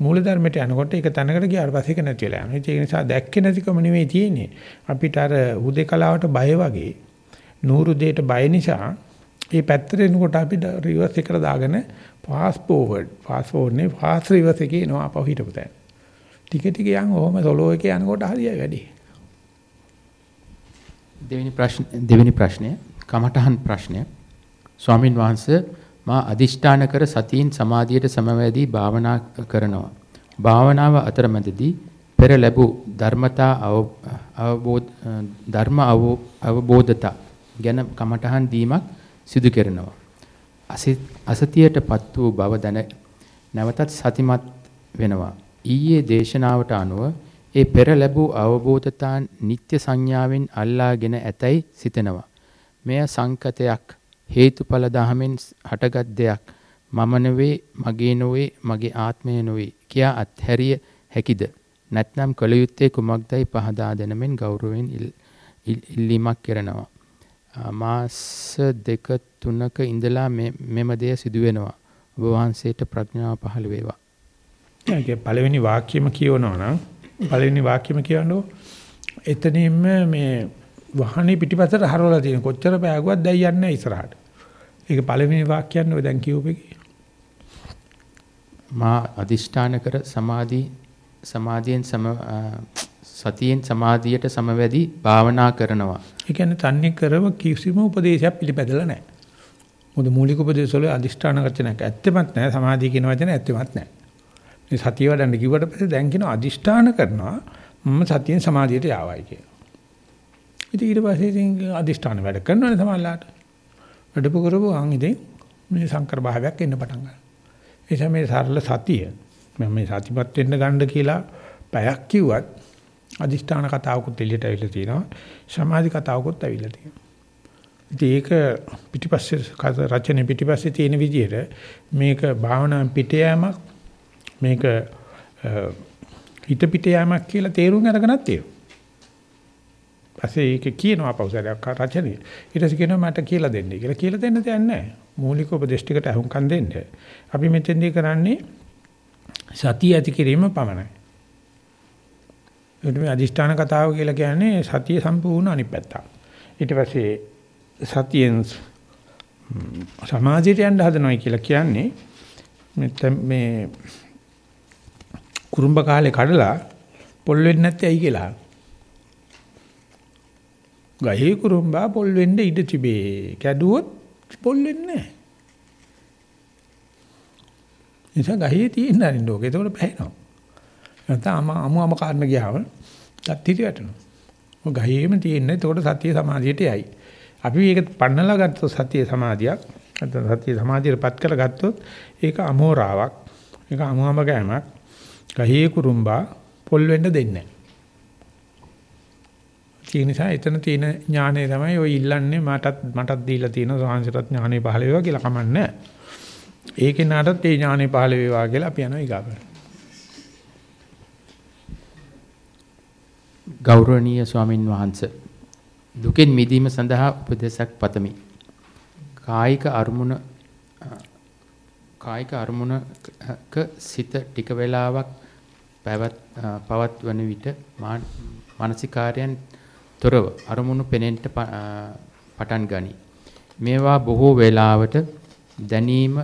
[SPEAKER 1] මූල ධර්මයට යනකොට ඒක තැනකට ගියාට පස්සේ ඒක නැති වෙලා යනවා. ඒක නිසා දැක්කේ නැතිකම නෙමෙයි තියෙන්නේ. අපිට අර හුදේකලාවට බය වගේ නూరు දෙයට බය නිසා මේ පැත්තට එනකොට අපි රිවර්ස් එකට දාගෙන ෆාස්ට් ෆෝවර්ඩ් ෆාස්ට් ෆෝවර්ඩ් නේ ෆාස්ට් රිවර්ස් එකේ එනවා අපව හිටපු තැන. ටික ටික යන් ඔහොම සොලෝ එකේ යනකොට හරියයි වැඩි.
[SPEAKER 2] දෙවෙනි ප්‍රශ්න දෙවෙනි ප්‍රශ්නය කමඨහන් ප්‍රශ්නය ස්වාමින් වහන්සේ මා අදිෂ්ඨාන කර සතියින් සමාධියට සමවැදී භාවනා කරනවා. භාවනාව අතරමැදදී පෙර ලැබූ ධර්මතා අවබෝධ ධර්ම අවබෝධතා ගැන කමඨහන් දීමක් සිදු කරනවා. අසතියටපත් වූ බව දැන නැවතත් සතිමත් වෙනවා. ඊයේ දේශනාවට අනුව ඒ පෙර ලැබූ අවබෝධතා නිත්‍ය සංඥාවෙන් අල්ලාගෙන ඇතැයි සිතෙනවා. මෙය සංකතයක් හේතුඵල දහමෙන් හටගත් දෙයක්. මම නෙවේ මගේ නොවේ මගේ ආත්මය නොවේ කියා අත්හැරිය හැකිද? නැත්නම් කල යුත්තේ කුමක්දයි පහදා දෙනමින් ගෞරවයෙන් ඉල්ලීමක් කරනවා. මාස දෙක තුනක ඉඳලා මෙම දෙය සිදු වෙනවා ඔබ වහන්සේට ප්‍රඥාව පහළ වේවා.
[SPEAKER 1] ඒකේ පළවෙනි වාක්‍යෙම කියවනවා නම් පළවෙනි වාක්‍යෙම කියවනෝ එතනින්ම මේ වහනේ පිටිපස්සට හරවලා තියෙන කොච්චර පෑගුවත් දැන් යන්නේ ඉස්සරහට. ඒක පළවෙනි වාක්‍යයන් ඔය දැන් කියූපේ.
[SPEAKER 2] මා අදිෂ්ඨාන කර සමාධි සමාධියෙන් සම සතියෙන් සමාධියට සමවැදී භාවනා කරනවා.
[SPEAKER 1] ඒ කියන්නේ තන්නේ කරව කිසිම උපදේශයක් පිළිපැදලා නැහැ. මොකද මූලික උපදේශ වල අදිෂ්ඨාන වචනයක් ඇත්තෙමත් නැහැ. සමාධිය කියන වචන ඇත්තෙමත් නැහැ. මේ සතිය වඩන්න කිව්වට පස්සේ දැන් කියන අදිෂ්ඨාන කරනවා මම සතියෙන් සමාධියට යාවයි කියලා. ඉතින් ඊට පස්සේ ඉතින් අදිෂ්ඨාන වැඩ කරනවනේ සමහරලාට. වැඩපු කරපුව අන් ඉතින් මේ සංකර භාවයක් එන්න පටන් ගන්නවා. ඒ නිසා මේ සරල සතිය මම මේ සතිපත් වෙන්න ගන්න කියලා පැයක් කිව්වත් අදිෂ්ඨාන කතාවකුත් එළියට ඇවිල්ලා තියෙනවා. සමාධි කතාවකුත් ඇවිල්ලා තියෙනවා. ඉතින් ඒක පිටිපස්සේ රචනයේ පිටිපස්සේ තියෙන විදිහට මේක භාවනා පිටයෑමක් මේක හිත පිටයෑමක් කියලා තේරුම් අරගෙනත් තියෙනවා. පස්සේ ඒක කියනවා පෞසරයක් රචනයේ. ඊට පස්සේ කියනවා මට කියලා දෙන්න කියලා. කියලා දෙන්න දෙයක් නැහැ. මූලික උපදේශ ටිකට අහුම්කම් දෙන්න. අපි මෙතෙන්දී කරන්නේ සතිය ඇති කිරීම පමණයි. ඒකට මේ අදිෂ්ඨාන කතාව කියලා කියන්නේ සතිය සම්පූර්ණ අනිත් පැත්ත. ඊට පස්සේ සතියෙන් සමාජයට යන්න හදනවා කියලා කියන්නේ මේ කුරුම්බ කාලේ කඩලා පොල් වෙන්නේ නැත්තේ ඇයි කියලා. ගහේ කුරුම්බා පොල් වෙන්න ඉඩ තිබේ. කැඩුවොත් පොල් වෙන්නේ නැහැ. නිසා ගහේ තියෙන අරින්න ඕක. ඒකෝට පැහැෙනවා. නැත්නම් අමු අම කාරණ ගියාම තත් හිටි වැටෙනවා. ඔය ගහේම තියෙන්නේ ඒකෝට සතිය සමාධියට යයි. අපි මේක පන්නලා ගත්තොත් සතිය සමාධියක් නැත්නම් සතිය සමාධියටපත් කරගත්තොත් ඒක අමෝරාවක්. ඒක අමුමම ගෑමක්. ගහේ කුරුම්බා පොල් වෙන්න දෙන්නේ නැහැ. ඒ නිසා එතන තියෙන ඥානය තමයි ඔය ඉල්ලන්නේ මටත් මටත් දීලා තියෙන සාංශරත් ඥානෙ පහළ වේවා කියලා කමන්නේ. ඒකේ නාටත් ඒ ඥානෙ පහළ වේවා කියලා අපි යනවා ඊගාවට.
[SPEAKER 2] ගෞරවනීය ස්වාමින් වහන්සේ දුකෙන් මිදීම සඳහා උපදේශක් පතමි. කායික අරමුණ කායික අරමුණක සිත ටික වේලාවක් පවත්වන විට මානසිකාරයන් තොරව අරමුණු පෙනෙන්න පටන් ගනී. මේවා බොහෝ වේලාවට දැනීම,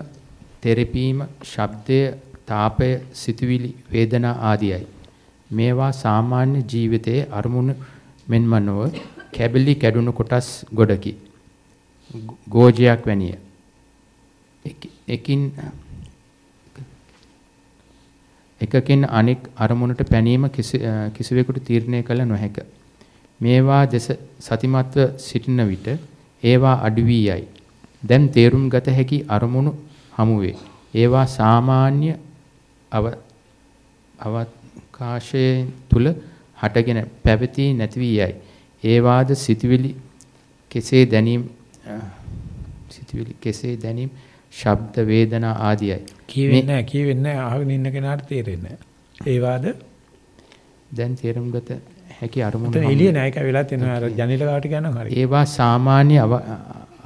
[SPEAKER 2] තෙරපීම, ශබ්දය තාපය, සිතුවිලි, වේදනා ආදියයි. මේවා සාමාන්‍ය ජීවිතයේ අරමුණු මෙන්ම නොව කැබලි කැඩුණු කොටස් ගොඩකි. ගෝජයක් වැනිය. එකින් එකකින් අනෙක් අරමුණට පැනීම කිසිවෙකුට තීරණය කළ නොහැක. මේවා දෙස සතිමත්ව සිටින විට ඒවා අඩු වී යයි. දැන් තේරුම් ගත හැකි අරමුණු හමුවේ. ඒවා සාමාන්‍ය අව අවකාශයේ තුල හටගෙන පැවතී නැති වී යයි. ඒවාද සිතවිලි කෙසේ දැනීම සිතවිලි කෙසේ දැනීම ශබ්ද වේදනා ආදියයි.
[SPEAKER 1] කියවෙන්නේ නැහැ කියවෙන්නේ නැහැ අහගෙන ඉන්න කෙනාට තේරෙන්නේ නැහැ. ඒවාද
[SPEAKER 2] දැන් තේරුම් ගත හැකි අරමුණු
[SPEAKER 1] එතන එළිය නැහැ ඒක වෙලා තියෙනවා අර ජනේල ගාවට කියනවා හරි.
[SPEAKER 2] ඒවා සාමාන්‍ය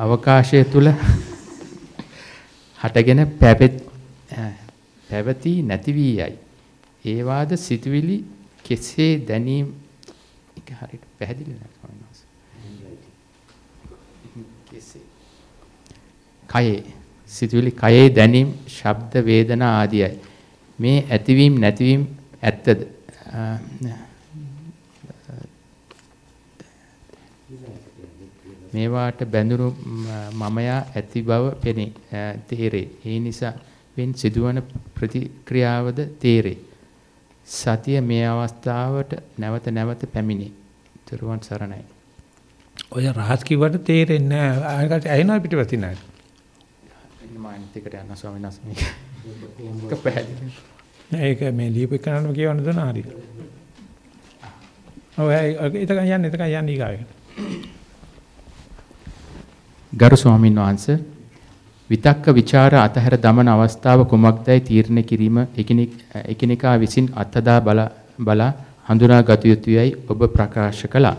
[SPEAKER 2] අවකාශය තුල හටගෙන පැවෙත් පැවති නැති වී යයි. ඒවාද සිතුවිලි කෙසේ දැනීම එක හරියට පැහැදිලි නැහැ ස්වාමීන් වහන්සේ. කෙසේ කයේ සිතුවිලි කයේ දැනීම ශබ්ද වේදනා ආදියයි. මේ ඇතිවීම නැතිවීම ඇත්තද? මේවාට බැඳුණු මමයා ඇති බව පෙනේ තේරේ. ඒ නිසා වෙන් සිදුවන ප්‍රතික්‍රියාවද තේරේ. සතිය මේ අවස්ථාවට නැවත නැවත පැමිණේ. තුරුවන් සරණයි.
[SPEAKER 1] ඔය රහස් කිව්වට තේරෙන්නේ නැහැ. ආයකට ඇහෙනවා පිටිපස්සින් නැහැ.
[SPEAKER 2] මානිත් එකට යන්න ස්වාමීන් වහන්සේ. ඒක පැහැදිලි.
[SPEAKER 1] ඒක මේ ලියපු එකනම කියවන්න දුන්නා හරියට. ඔව් ඒක යන්නේ ඒක යන්නේ ඊගාවෙන්.
[SPEAKER 2] ගරු ස්වාමීන් වහන්සේ විතක්ක ਵਿਚාර අතහැර දමන අවස්ථාව කුමක්දයි තීරණය කිරීම එකිනෙකා විසින් අත්දා බලා හඳුනා ගත යුතුයයි ඔබ ප්‍රකාශ කළා.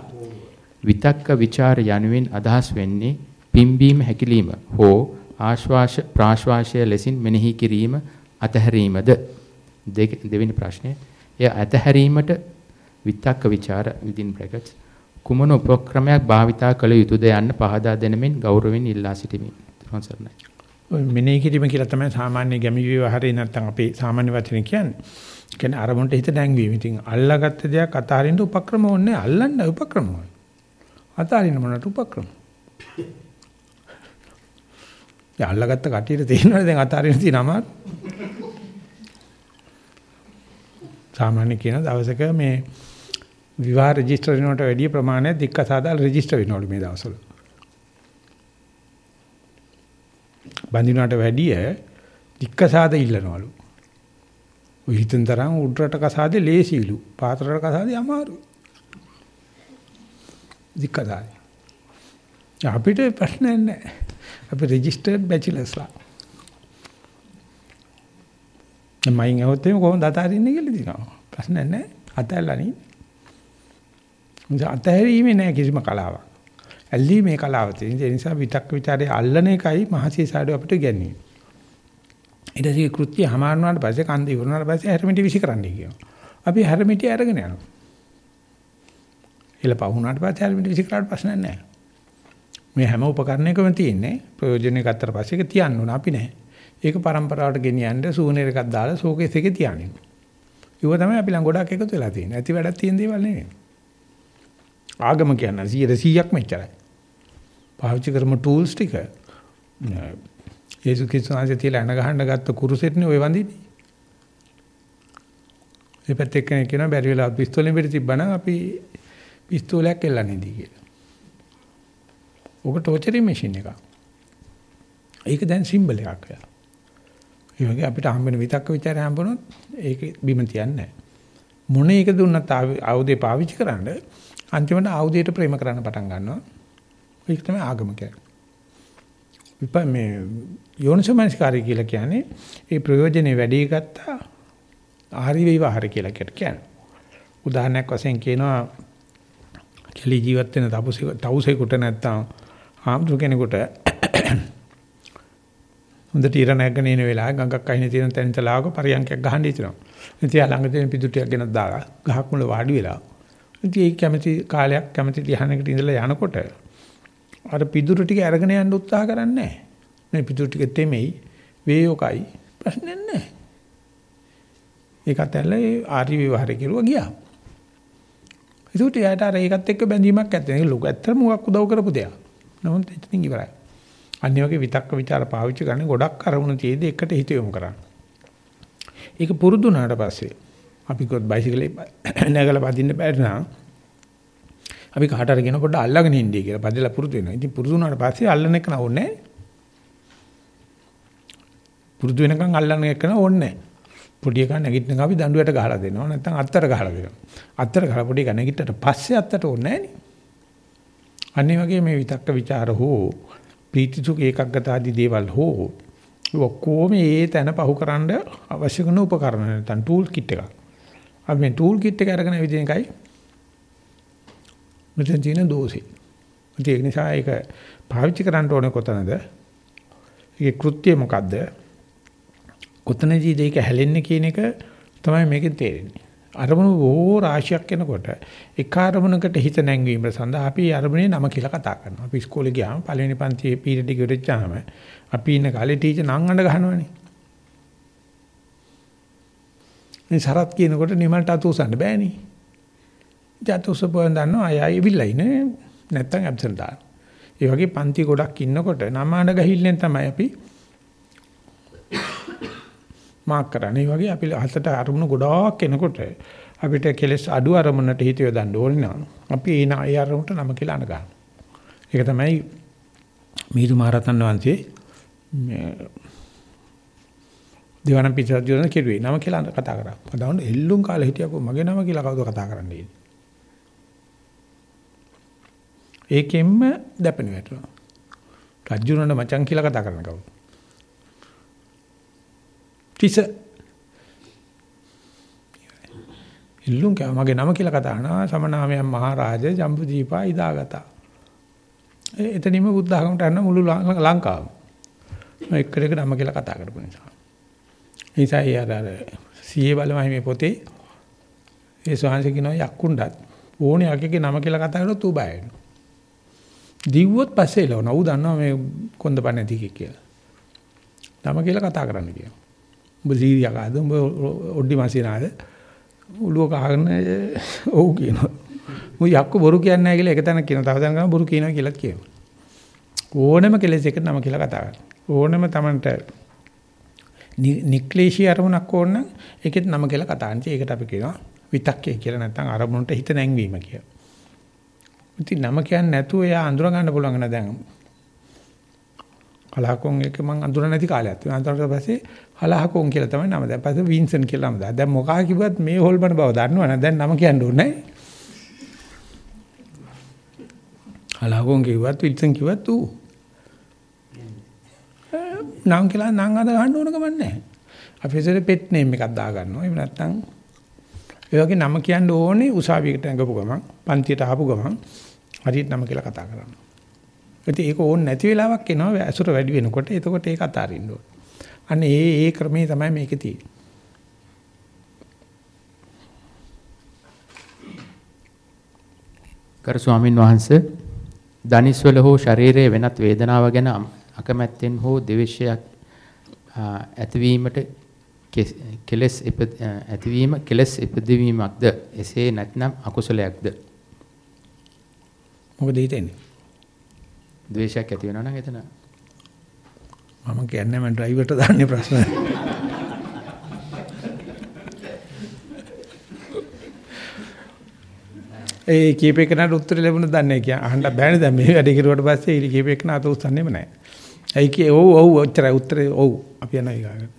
[SPEAKER 2] විතක්ක ਵਿਚාර යනුවෙන් අදහස් වෙන්නේ පිම්බීම හැකිලිම හෝ ආශ්වාස ප්‍රාශ්වාසය ලෙසින් මෙනෙහි කිරීම අතහැරීමද දෙවෙනි ප්‍රශ්නය එය අතහැරීමට විතක්ක ਵਿਚාර within brackets කුමන උපක්‍රමයක් භාවිතා කළ යුතුද යන්න පහදා දෙනමින් ගෞරවයෙන් ඉල්ලා සිටිමි. ත්‍රිවන් සරණයි.
[SPEAKER 1] ඔය මෙනෙහි කිරීම කියලා තමයි සාමාන්‍ය ගැමි විවහාරේ නැත්තම් අපේ සාමාන්‍ය වචනේ කියන්නේ. කියන්නේ අරමුණට හිත නැංවීම. ඉතින් අල්ලාගත්ත දෙයක් අතාරින්න උපක්‍රම ඕනේ අල්ලන්න උපක්‍රම ඕනේ. අතාරින්න මොනට උපක්‍රම? දැන් අල්ලාගත්ත කටියට තේරෙනවද දැන් අතාරින්න තියෙන අමාරු? සාමාන්‍ය කියන දවසක මේ විවාහ රෙජිස්ටර් වෙනවට වැඩිය ප්‍රමාණයක් දික්ක සාදාල රෙජිස්ටර් වෙනවලු මේ දවස්වල. බඳිනවට වැඩිය දික්ක සාද ඉල්ලනවලු. ඔය හිතෙන් තරම් උඩරට කසාදේ ලේසිලු. පාතරට කසාදේ අමාරු. දික්ක සාදේ. අපිට ප්‍රශ්නයක් නැහැ. අපි රෙජිස්ටර්ඩ් බැචලර්ස්ලා. මයින් આવොත් එimhe කොහොමද අතාරින්නේ කියලා දිනවා. ප්‍රශ්නයක් නැහැ. අතැල්ලා නේ. නිසා අතහැරීමේ නෑ කිසිම කලාවක්. ඇල්ලීමේ කලාව තියෙන. ඒ නිසා විතක් ਵਿਚාරේ අල්ලන එකයි මහසී සාඩු අපිට ගැන්නේ. ඊට පස්සේ කෘත්‍ය හමාරනාට පස්සේ කන්ද ඉවරනාට පස්සේ හැරමිටි විසි කරන්නයි කියනවා. අපි හැරමිටි අරගෙන යනවා. එළ පහුණාට පස්සේ හැරමිටි විසි කරාට ප්‍රශ්න නැහැ. මේ හැම උපකරණයකම තියෙන්නේ ප්‍රයෝජනෙ ගත්තට පස්සේ ඒක තියන්න ඕන අපි නැහැ. ඒක પરම්පරාවට ගෙනියන්න සූනේර එකක් දාලා ෂෝකේස් එකේ තියානින්. ඒක තමයි අපි ළඟ ගොඩක් එකතු වෙලා තියෙන්නේ. ඇති වැඩක් තියෙන දේවල් නෙමෙයි. ආගම කියන්නේ 100%ක් මෙච්චරයි. පාවිච්චි කරමු ටූල්ස් ටික යේසුස් ක්‍රිස්තුස් වහන්සේ තියලා අණ ගහන්න ගත්ත කුරුසෙටනේ ඔය වඳින්නේ. ඒ පැත්තේ කෙනෙක් කියනවා බැරි වෙලා පිස්තෝලෙන් පිට තිබ්බනම් අපි පිස්තෝලයක් එල්ලන්නේ දී කියලා. ඔක ටෝචරින් මැෂින් එකක්. ඒක දැන් සිම්බල් එකක් වෙලා. ඒ වගේ අපිට හම්බ වෙන විතක්ක ਵਿਚාරය හම්බුනොත් ඒක බිම තියන්නේ නැහැ. මොන එක දුන්නත් ආයුධය පාවිච්චි කරන්න අන්තිමට ආයුධයට ප්‍රේම කරන්න පටන් ගන්නවා. ඒක තමයි ආගම කියන්නේ. විප මේ යෝනිසමනස්කාරය කියලා කියන්නේ ඒ ප්‍රයෝජනේ වැඩි ගත්තා ආහරි විවහාර කියලා කියන්නේ. උදාහරණයක් වශයෙන් කියනවා කෙලි ජීවත් වෙන තවුසේ තවුසේකට නැත්තම් ආම්තු කෙනෙකුට හොඳට ඉර නැගගෙන ඉන වෙලාව ගඟක් අහින තියෙන තැන ඉතලාවක පරියන්කයක් ගහන්න ඉතනවා. ඉතින් ළඟ තියෙන පිටුටියක් ගෙනත් දාලා ගහක් මුල වාඩි වෙලා. ඉතින් ඒ කැමැති කාලයක් කැමැති ධ්‍යානයකට ඉඳලා යනකොට අර පිදුරු ටික අරගෙන යන්න උත්සාහ කරන්නේ නැහැ. මේ පිදුරු ටික තෙමෙයි වේයෝකයි ප්‍රශ්නයක් නැහැ. ඒකත් ඇල්ල ආර්ය විවහාරය කෙරුවා ගියා. ඒකට යාට අර ඒකත් එක්ක බැඳීමක් ඇත්ත. ඒක ලොකු ඇත්තට මොකක් උදව් කරපු දෙයක්. නමුත් එතනින් ඉවරයි. අනිත් වගේ විතක්ක ਵਿਚාර පාවිච්චි කරන්නේ ගොඩක් අරමුණු තියේදී එකට හිත යොමු කරන්න. ඒක පුරුදු වුණාට පස්සේ අපි කොත් බයිසිකලේ නැගලා පදින්න බැරි නම් අපි කාට හරි කියන පොඩ්ඩ අල්ලගෙන ඉන්නේ කියලා පදලා පුරුදු වෙනවා. ඉතින් පුරුදු වුණාට පස්සේ අල්ලන එක නෝන්නේ පුරුදු වෙනකන් අල්ලන එක නෝන්නේ පොඩි එකා නැගිටිනකම් අපි දඬුවට ගහලා දෙනවා. නැත්නම් අත්තර ගහලා දෙනවා. අත්තර ගහලා පොඩි එකා නැගිට්ටට පස්සේ අත්තට ඕනේ නෑනේ. අනිත් වගේ මේ විතක්ක ਵਿਚාර හෝ ප්‍රීතිසුඛ ඒකග්ගත ආදී දේවල් හෝ ඔක්කොම ඒ තැන පහුකරන්න අවශ්‍ය කරන උපකරණ නැත්නම් ටූල් කිට් එකක්. අපි මේ ටූල් කිට් එක අරගෙන විදින එකයි මෙතන තියෙන දෝෂේ. ඒක නිසා ඒක පාවිච්චි කරන්න ඕනේ කොතනද? ඒකේ කෘත්‍යය මොකද්ද? කොතනදී දෙයක හැලෙන්නේ කියන එක තමයි මේකෙන් තේරෙන්නේ. අරමුණු බොහෝ රාශියක් එනකොට එක අරමුණකට හිත නැංවීම සඳහා අපි අරමුණේ නම කියලා කතා කරනවා. අපි ඉස්කෝලේ ගියාම පළවෙනි පන්තියේ පීරියඩ් එක ඉවරච්චාම අපි ඉන්න කාලේ ටීචර් නම් අඬ ගහනවනේ. මේ සරත් කියනකොට නිමල්ට අතූසන්න බෑනේ. ජාතෝසපෝන් දන්නවා අය අයවිල්ලා ඉන්නේ නැත්තම් ඇබ්සන්ට් දාන. ඒ වගේ පන්ති ගොඩක් ඉන්නකොට නම අඬ ගහිල්ලෙන් තමයි අපි මාක් කරන්නේ. ඒ වගේ අපි හතට අරමුණු ගොඩාක් එනකොට අපිට කෙලස් අඩු අරමුණට හිත යොදන්න ඕනේ නම් අපි ඒ නා ඒ අරමුණට නම කියලා අන ගන්න. ඒක තමයි මීරු මහරතන් වහන්සේ මේ දිවන පිටරජුන කෙරුවේ නම කියලා කතා කරා. පදවන්න එල්ලුම් කාලේ හිටියකෝ මගේ නම කියලා කවුද කතා කරන්නේ. ඒකෙන්ම දැපෙන වැටුණා. රජුනට මචං කියලා කතා කරන කවුද? තිස ඉල්ලුම් කව මගේ නම කියලා කතා කරනවා සමනාමයන් මහරජ ජම්බුදීපා ඉදාගතා. එතනින්ම බුද්ධ ආගමට යන මුළු ලංකාවම. එක්කෙනෙක් නම කියලා කතා කරපු නිසා. නිසා ඒ අර අර සීයේ බලමයි මේ පොතේ ඒ ස්වාමීන් කියනවා යක්කුණ්ඩත් ඕනේ යකගේ නම කියලා කතා කරනොත් ඌ බය වෙනවා. දිව්වොත් පස්සේ එළවන. ඌ දන්නවා මේ කොන්දපණ නැති කියලා. නම කියලා කතා කරන්න කියනවා. උඹ සීරියකාද උඹ ඔඩ්ඩි මාසිනාද උළුව කහගෙන ඔව් කියනවා. මු යක්ක බොරු කියන්නේ නැහැ කියලා එක තැනක් කියනවා. තව තැනක බොරු කියනවා කියලාත් කියනවා. ඕනම කෙලෙස් එකට නම කියලා කතා කරනවා. ඕනම Tamanට නික්ලේශී අරමුණක් ඕන නම් ඒකෙත් නම කියලා කතා කරනවා. ඒකට අපි කියනවා විතක්කේ කියලා නැත්නම් අරමුණට හිත නැංවීම කියලා. ඉතින් නම කියන්නේ නැතුව එයා අඳුර ගන්න පුළුවන් නේද දැන්. හලහකොන් එක මං අඳුර නැති කාලයක් තියෙනවා. අඳුරට පස්සේ හලහකොන් කියලා තමයි නම. දැන් පස්සේ වින්සන් කියලා නම දාලා. දැන් මොකා කිව්වත් මේ හොල්බන බව දන්නවනේ. දැන් නම කියන්න ඕනේ නැහැ. හලහකොන් කිව්වත් වින්සන් කිව්වත් ඌ නම් කියලා නම් අද ගන්න ඕන කමක් නැහැ. අපි ඉතින් පෙට් නේම් එකක් දා ගන්නවා. එහෙම නැත්නම් ඒ වගේ නම කියන්න ඕනේ උසාවියකට ඇඟපු ගමන්, පන්තියට ආපු ගමන් හරියට නම කියලා කතා කරනවා. ඉතින් ඒක ඕන නැති වෙලාවක් එනවා ඇසුර වැඩි වෙනකොට. එතකොට ඒක අතාරින්න ඕනේ. අන්න ඒ ඒ ක්‍රමේ තමයි මේකේ තියෙන්නේ.
[SPEAKER 2] කර ස්වාමින් වහන්සේ දනිස්වල හෝ ශරීරයේ වෙනත් වේදනාව ගැන අකමැත්තෙන් හෝ දෙවිශයක් ඇතිවීමට කෙලස් ඇතිවීම කෙලස් ඉපදවීමක්ද? එසේ නැත්නම් අකුසලයක්ද?
[SPEAKER 1] මොකද හිතෙන්නේ?
[SPEAKER 2] ද්වේෂයක් ඇති වෙනවා නම් එතන.
[SPEAKER 1] මම කියන්නේ මම ඩ්‍රයිවර්ට දාන්නේ ප්‍රශ්න. ඒ කීප එකනට උත්තර ලැබුණා දන්නේ කිය අහන්න බෑනේ දැන් මේ වැඩේ කරුවට පස්සේ. ඊ කීප එකන අත උස්සන්නේම නැහැ. ඇයි කී ඔව් ඔව් ඔච්චරයි උත්තරේ ඔව් අපි යනවා ඊගාකට.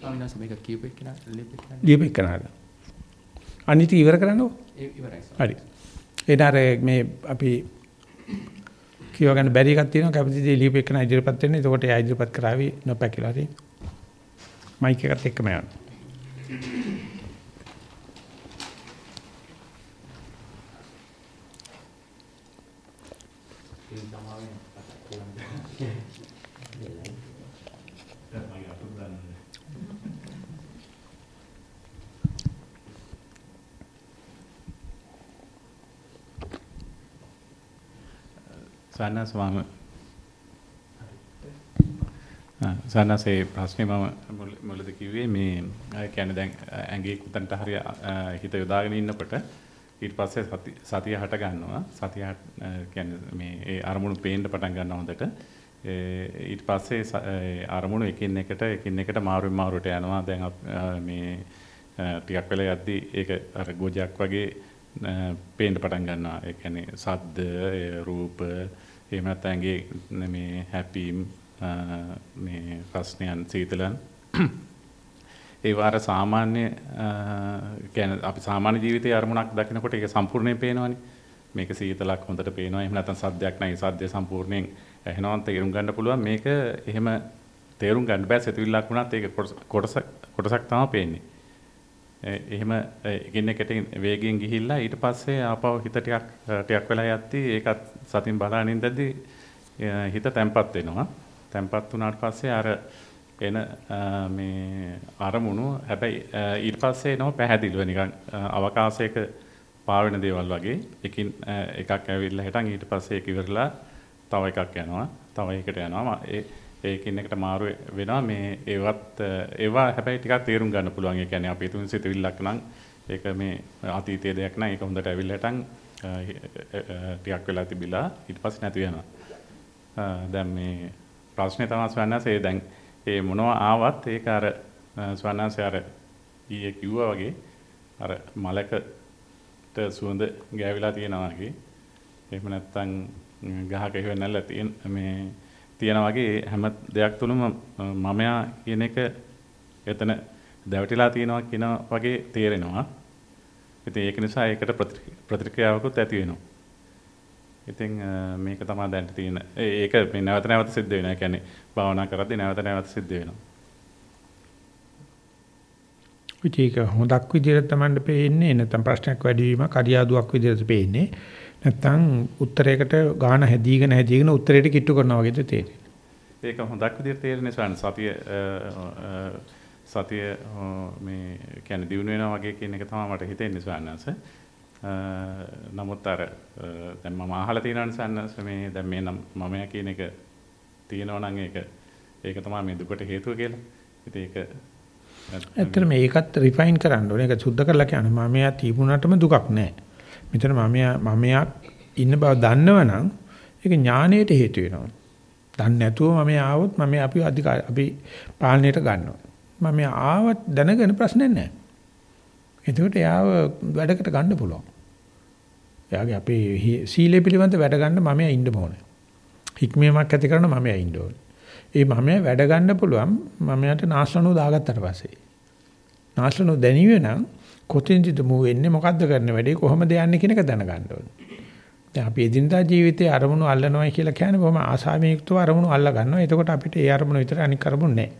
[SPEAKER 2] ස්වාමීන් වහන්සේ මේක කියූප එක්කන ලියපෙක්කන
[SPEAKER 1] ලියප එකනට. අනිත් ඉවර කරන්නකො.
[SPEAKER 2] ඉවරයි.
[SPEAKER 1] හරි. එදාර මේ අපි කියව ගන්න බැරි එකක් තියෙනවා කැපසිටි දේ ලියප එකන ඉදිරියපත් වෙන්නේ. එතකොට එයා ඉදිරියපත් කරાવી නොපැකිලා හරි. මයික් එකත් එක්කම යනවා.
[SPEAKER 3] සන්නස් මම සන්නසේ ප්‍රශ්නේ මම මුලද කිව්වේ මේ කියන්නේ දැන් ඇඟේ කුතන්ට හරිය හිත යොදාගෙන ඉන්නකොට ඊට පස්සේ සතිය හට ගන්නවා. සතිය කියන්නේ මේ ඒ අරමුණු පේන්න පටන් ගන්නවා හොඳට. ඊට පස්සේ අරමුණු එකින් එකට එකින් එකට මාරුවෙන් මාරුවට යනවා. දැන් මේ ටිකක් වෙලා යද්දි ඒක අර ගෝජයක් වගේ පේන්න පටන් ගන්නවා. ඒ කියන්නේ සද්ද රූප එහෙම නැත්නම් ඇඟේ මේ හැපීම් මේ ප්‍රශ්නයන් සීතලන්. ඒ වාර සාමාන්‍ය කියන්නේ අපි සාමාන්‍ය ජීවිතයේ අරමුණක් දකිනකොට ඒක සම්පූර්ණයෙන් පේනවනේ. මේක සීතලක් හොඳට පේනවා. එහෙම නැත්නම් සද්දයක් නැහැ. සද්දය සම්පූර්ණයෙන් ඇහෙනවා තේරුම් ගන්න පුළුවන්. මේක එහෙම තේරුම් ගන්න බෑ සිතුවිල්ලක් වුණත් ඒක කොටස කොටසක් තමයි පේන්නේ. එහෙම එකින් එකට වේගයෙන් ගිහිල්ලා ඊට පස්සේ ආපහු හිත ටිකක් ටිකක් වෙලා යද්දි ඒකත් සතින් බලන ඉඳද්දි හිත තැම්පත් වෙනවා. තැම්පත් වුණාට පස්සේ අර එන මේ අරමුණු හැබැයි ඊට පස්සේ එනවා පැහැදිලිව නිකන් අවකාශයක පාවෙන දේවල් වගේ. එකින් එකක් ඇවිල්ලා හිටන් ඊට පස්සේ ඒක ඉවරලා තව එකක් යනවා තව එකකට යනවා. ඒ ඒකින් එකට මාරු වෙනවා. මේ ඒවත් ඒවා හැබැයි ටිකක් තේරුම් ගන්න පුළුවන්. ඒ කියන්නේ අපි තුන් සිතවිල්ලක් නම් ඒක මේ අතීතයේ දෙයක් නම් ඒක හොඳට ඇවිල්ලා හිටන් ටිකක් වෙලා තිබිලා ඊට පස්සේ නැති වෙනවා. දැන් මේ ප්‍රශ්නේ තමයි ස්වර්ණාසේ දැන් ඒ මොනවා ආවත් ඒක අර ස්වර්ණාසේ අර ඊයේ කිව්වා වගේ අර මලකට සුවඳ ගෑවිලා තියෙනවා වගේ. එහෙම නැත්නම් ගහක හේවන්නල්ලා තියෙන මේ තියෙනා වගේ හැම දෙයක් තුළම මමයා කියන එක එතන දැවටිලා තියෙනවා කියන වගේ තේරෙනවා. ඉතින් ඒක නිසා ඒකට ප්‍රතික්‍රියාවකුත් ඇති වෙනවා. ඉතින් මේක තමයි දැන් තියෙන. ඒක මේ නැවත නැවත සිද්ධ වෙනවා. ඒ කියන්නේ භාවනා කරද්දී නැවත නැවත සිද්ධ වෙනවා.
[SPEAKER 1] ඒක හොඳක් විදිහට තමයි පේන්නේ. නැත්නම් ප්‍රශ්නයක් වැඩි වීම කරියාදුවක් විදිහට පේන්නේ. නැත්නම් උත්තරයකට ගාන හැදීගෙන හැදීගෙන උත්තරයට කිට්ටු කරනවා වගේද තේරෙන්නේ.
[SPEAKER 3] ඒක හොඳක් විදිහට තේරෙන්නේ සාන සතිය සතිය මේ කියන්නේ දිනු වෙනවා වගේ කියන එක තමයි මට හිතෙන්නේ සානස. නමුත් අර දැන් මම අහලා තියෙනවා නිසාන්නස් මේ දැන් මේ මම කියන එක තියෙනවා නම් ඒක ඒක තමයි මේ දුකට හේතුව කියලා. ඉතින් ඒක
[SPEAKER 1] ඇත්තට මේකත් රිෆයින් කරන්න ඕනේ. ඒක සුද්ධ කරලා කියන්න මමයා තිබුණාටම දුකක් නැහැ. මෙතන මමයා මමයා ඉන්න බව දන්නවනම් ඒක ඥානයට හේතු වෙනවා. දන්නේ නැතුව මම ආවොත් මම අපි අධිකාර අපි පාලනයට ගන්නවා. මම ආවත් දැනගෙන ප්‍රශ්නේ නැහැ. එතකොට එයාව වැඩකට ගන්න පුළුවන්. එයාගේ අපේ සීලය පිළිබඳ වැඩ ගන්න මම ඉන්න ඕනේ. හික්මියමක් ඇති කරන මම ඉන්න ඕනේ. ඒ මම වැඩ ගන්න පුළුවන් මම යට නාශනෝ දාගත්තට පස්සේ. නාශනෝ දැනිවේ නම් කොතෙන්ද මූ වෙන්නේ මොකද්ද කරන්න වැඩේ කොහොමද යන්නේ කියන එක දැනගන්න ඕනේ. දැන් අපි එදිනදා ජීවිතේ අරමුණු අල්ලනවා කියලා කියන්නේ බොහොම ආසාවෙන් යුක්තව අරමුණු අල්ල ගන්නවා. එතකොට අපිට ඒ අරමුණ විතර අනික් අරමුණු නැහැ.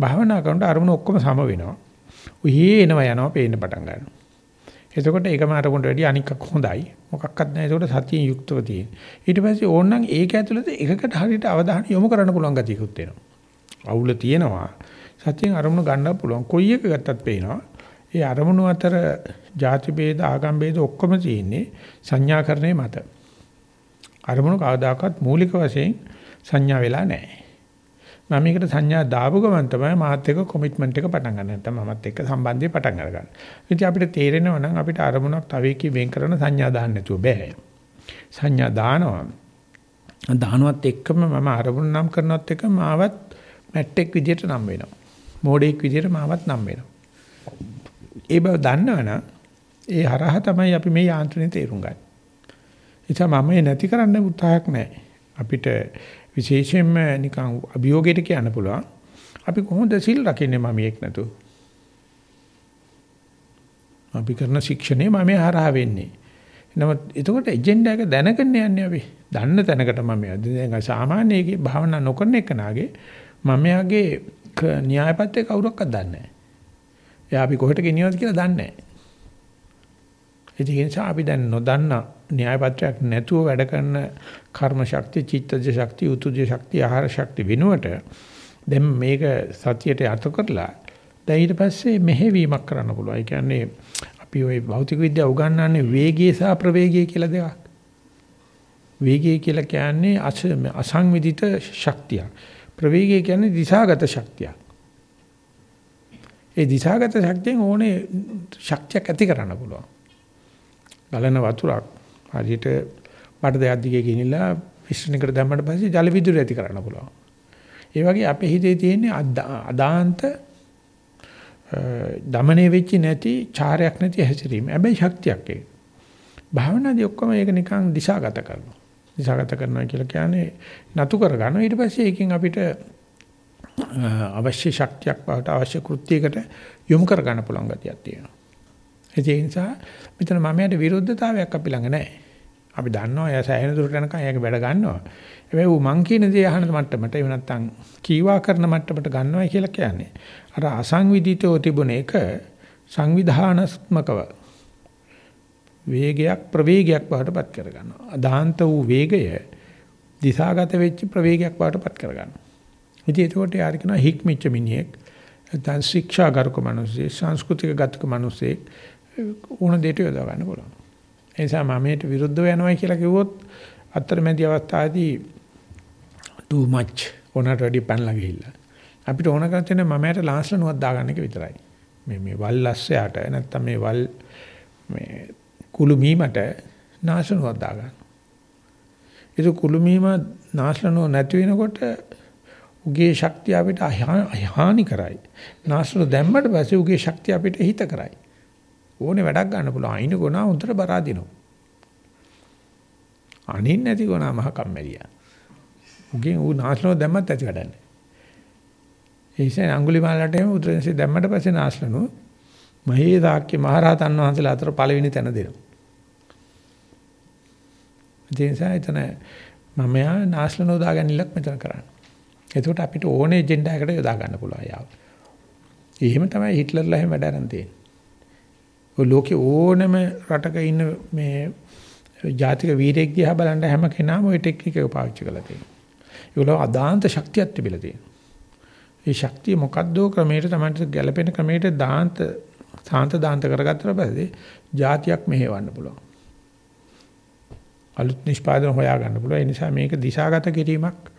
[SPEAKER 1] භාවනා කරනකොට අරමුණු ඔක්කොම සම වෙනවා. උහි එනවා යනවා පේන්න පටන් ගන්නවා. එතකොට ඒකම අරමුණට වැඩිය අනිකක් හොඳයි. මොකක්වත් නැහැ. ඒකට සතියෙන් යුක්තව තියෙන. ඊට පස්සේ ඕනනම් ඒක ඇතුළත එකකට හරියට අවධානය යොමු කරන්න පුළුවන් ගතියකුත් එනවා. අවුල තියෙනවා. සතියෙන් අරමුණු ගන්න පුළුවන්. කොයි එක ගත්තත් පේනවා. ඒ අරමුණු අතර ಜಾති ભેද ආගම් ભેද ඔක්කොම තියෙන්නේ සංඥාකරණය මත. අරමුණු කවදාකවත් මූලික වශයෙන් සංඥා වෙලා නැහැ. මම මේකට සංඥා දාපු ගමන් තමයි මාත් එක්ක කොමිට්මන්ට් එක පටන් ගන්න නැත්නම් මමත් එක්ක සම්බන්ධය පටන් අරගන්න. ඉතින් අපිට තේරෙනවා නම් අපිට අරමුණක් තව එකකින් වෙන් කරන සංඥා දාන්න නැතුව බෑ. සංඥා දානවා. දානවත් එක්කම මම අරමුණ නම් කරනවත් එක්ක මාවත් මැට් එක් විදියට නම් වෙනවා. මෝඩෙක් විදියට මාවත් නම් වෙනවා. ඒ බව දන්නවනම් ඒ හරහා තමයි අපි මේ යාන්ත්‍රණය තේරුම් ගන්නේ. එතන මම නැති කරන්න උත්සාහයක් නැහැ. අපිට විශේෂයෙන්ම නිකන් අභියෝගයට කියන්න පුළුවන්. අපි කොහොමද සිල් රකින්නේ මම මේක නැතු. අපි කරන ශික්ෂණය මම හරහා වෙන්නේ. නමුත් එතකොට එජෙන්ඩා එක දැනගන්න යන්නේ අපි. දන්න තැනකට මම දැන් සාමාන්‍යයේ භාවනා නොකරන එකනාගේ මම යාගේ න්‍යායපත්‍ය කවුරක්වත් දන්නේ නැහැ. එයා අපි කොහෙට ගෙනියනවද කියලා දන්නේ නැහැ. ඒ නිසා අපි දැන් නොදන්න න්‍යායපත්‍රයක් නැතුව වැඩ කරන කර්ම ශක්තිය, චිත්තජ ශක්තිය, උතුජ ශක්තිය, ආහාර ශක්තිය වෙනුවට දැන් මේක සතියට යට කරලා දැන් ඊට පස්සේ මෙහෙවීමක් කරන්න පුළුවන්. ඒ කියන්නේ අපි ওই භෞතික විද්‍යාව උගන්වන්නේ වේගය සහ ප්‍රවේගය කියලා දෙකක්. වේගය කියලා කියන්නේ අසංවිධිත ශක්තිය. ප්‍රවේගය කියන්නේ දිශාගත ශක්තියක්. ඒ දිශාගත ශක්තියෙන් ඕනේ ශක්තියක් ඇති කරන්න පුළුවන්. ගලන වතුරක් හරියට බඩ දෙයක් දිගේ ගෙනිලා මිශ්‍රණයකට දැම්මට පස්සේ ජල විදුලි ඇති කරන්න පුළුවන්. ඒ වගේ අපේ හිතේ තියෙන අදාන්ත දමණය වෙච්ච නැති චාරයක් නැති හැසිරීම. හැබැයි ශක්තියක් ඒක. භාවනාදී ඔක්කොම ඒක නිකන් දිශාගත කරනවා. දිශාගත කරනවා කියලා කියන්නේ නතු කර ගන්නවා. ඊට පස්සේ ඒකෙන් අපිට අවශ්‍ය ශක්තියක් බවට අවශ්‍ය කෘත්‍යයකට යොමු කර ගන්න පුළුවන් ගතියක් තියෙනවා. ඒ නිසා මෙතන මමයට විරුද්ධතාවයක් අපි ළඟ නැහැ. අපි දන්නවා එයා සෑහෙන දුරට යනකම් එයාගේ වැඩ ගන්නවා. හැබැයි ඌ මං කියන දේ අහන මට්ටමට එහෙම නැත්නම් කීවා කරන මට්ටමට ගන්නවා කියලා කියන්නේ. අර අසංවිධිතව තිබුණ එක සංවිධානාත්මකව වේගයක් ප්‍රවේගයක් බවටපත් කර ගන්නවා. අදාන්ත වූ වේගය දිශාගත වෙච්ච ප්‍රවේගයක් බවටපත් කර ගන්නවා. ඉතින් ඒකට යාර කියනවා හික්මිච්ච මිනිහෙක් නැත්නම් ශික්ෂාගරුක මිනිස්සෙක් සංස්කෘතික ගතක මිනිස්සෙක් ඕන දෙයට යොදා ගන්න පුළුවන්. ඒ නිසා මම මේට විරුද්ධව යනවා කියලා කිව්වොත් අතරමැදි අවස්ථාවේදී too much ඕනට වැඩි පැනලා ගිහිල්ලා. අපිට ඕන කරන් තියෙන මමයට ලාස්ල නුවක් දාගන්න එක විතරයි. මේ මේ වල් ලස්සයට නැත්තම් මේ වල් මේ කුළු මීමට නාශනුවක් දාගන්න. ඒක කුළු මීම නාශනුව නැති වෙනකොට උගේ ශක්තිය අපිට හානි කරයි. නාශනුව දැම්මට පස්සේ උගේ ශක්තිය අපිට හිත කරයි. ඕනේ වැඩක් ගන්න පුළුවන්. අයින ගුණා උන්ට බරා දිනවා. අනින් නැති ගුණා මහ කම්මැලියා. උගෙන් ඌ නාස්ලනෝ දැම්මත් ඇති වැඩක් නැහැ. ඒ නිසා අඟුලිමාලට එහෙම උද්‍රේශය දැම්මට පස්සේ නාස්ලනෝ මහේ දාක්‍ය මහරහතන් වහන්සේලා අතර පළවෙනි තැන දෙනවා. ඒ නිසා එතන මම යා නාස්ලනෝ දාගන්නලක් මෙතන කරන්නේ. එතකොට අපිට ඕනේ එජෙන්ඩා එකට යොදා ගන්න පුළුවන් යාව. එහෙම තමයි හිට්ලර්ලා හැම වැඩ අරන් තියෙන්නේ. ඔය ලෝකේ ඕනම රටක ඉන්න මේ ජාතික වීරයෙක් දිහා බලන්න හැම කෙනාම ওই ටෙක්නික් එක පාවිච්චි කරලා තියෙනවා. ඒගොල්ලෝ අදාන්ත ශක්තියක් තිබිලා තියෙනවා. ඒ ශක්තිය මොකද්දෝ ක්‍රමයට තමයි ගැළපෙන ක්‍රමයට දාන්ත සාන්ත දාන්ත කරගත්තට පස්සේ જાතියක් මෙහෙවන්න පුළුවන්. අලුත් නිෂ්පාදන හොයා ගන්න පුළුවන්. ඒ නිසා මේක දිශාගත කිරීමක්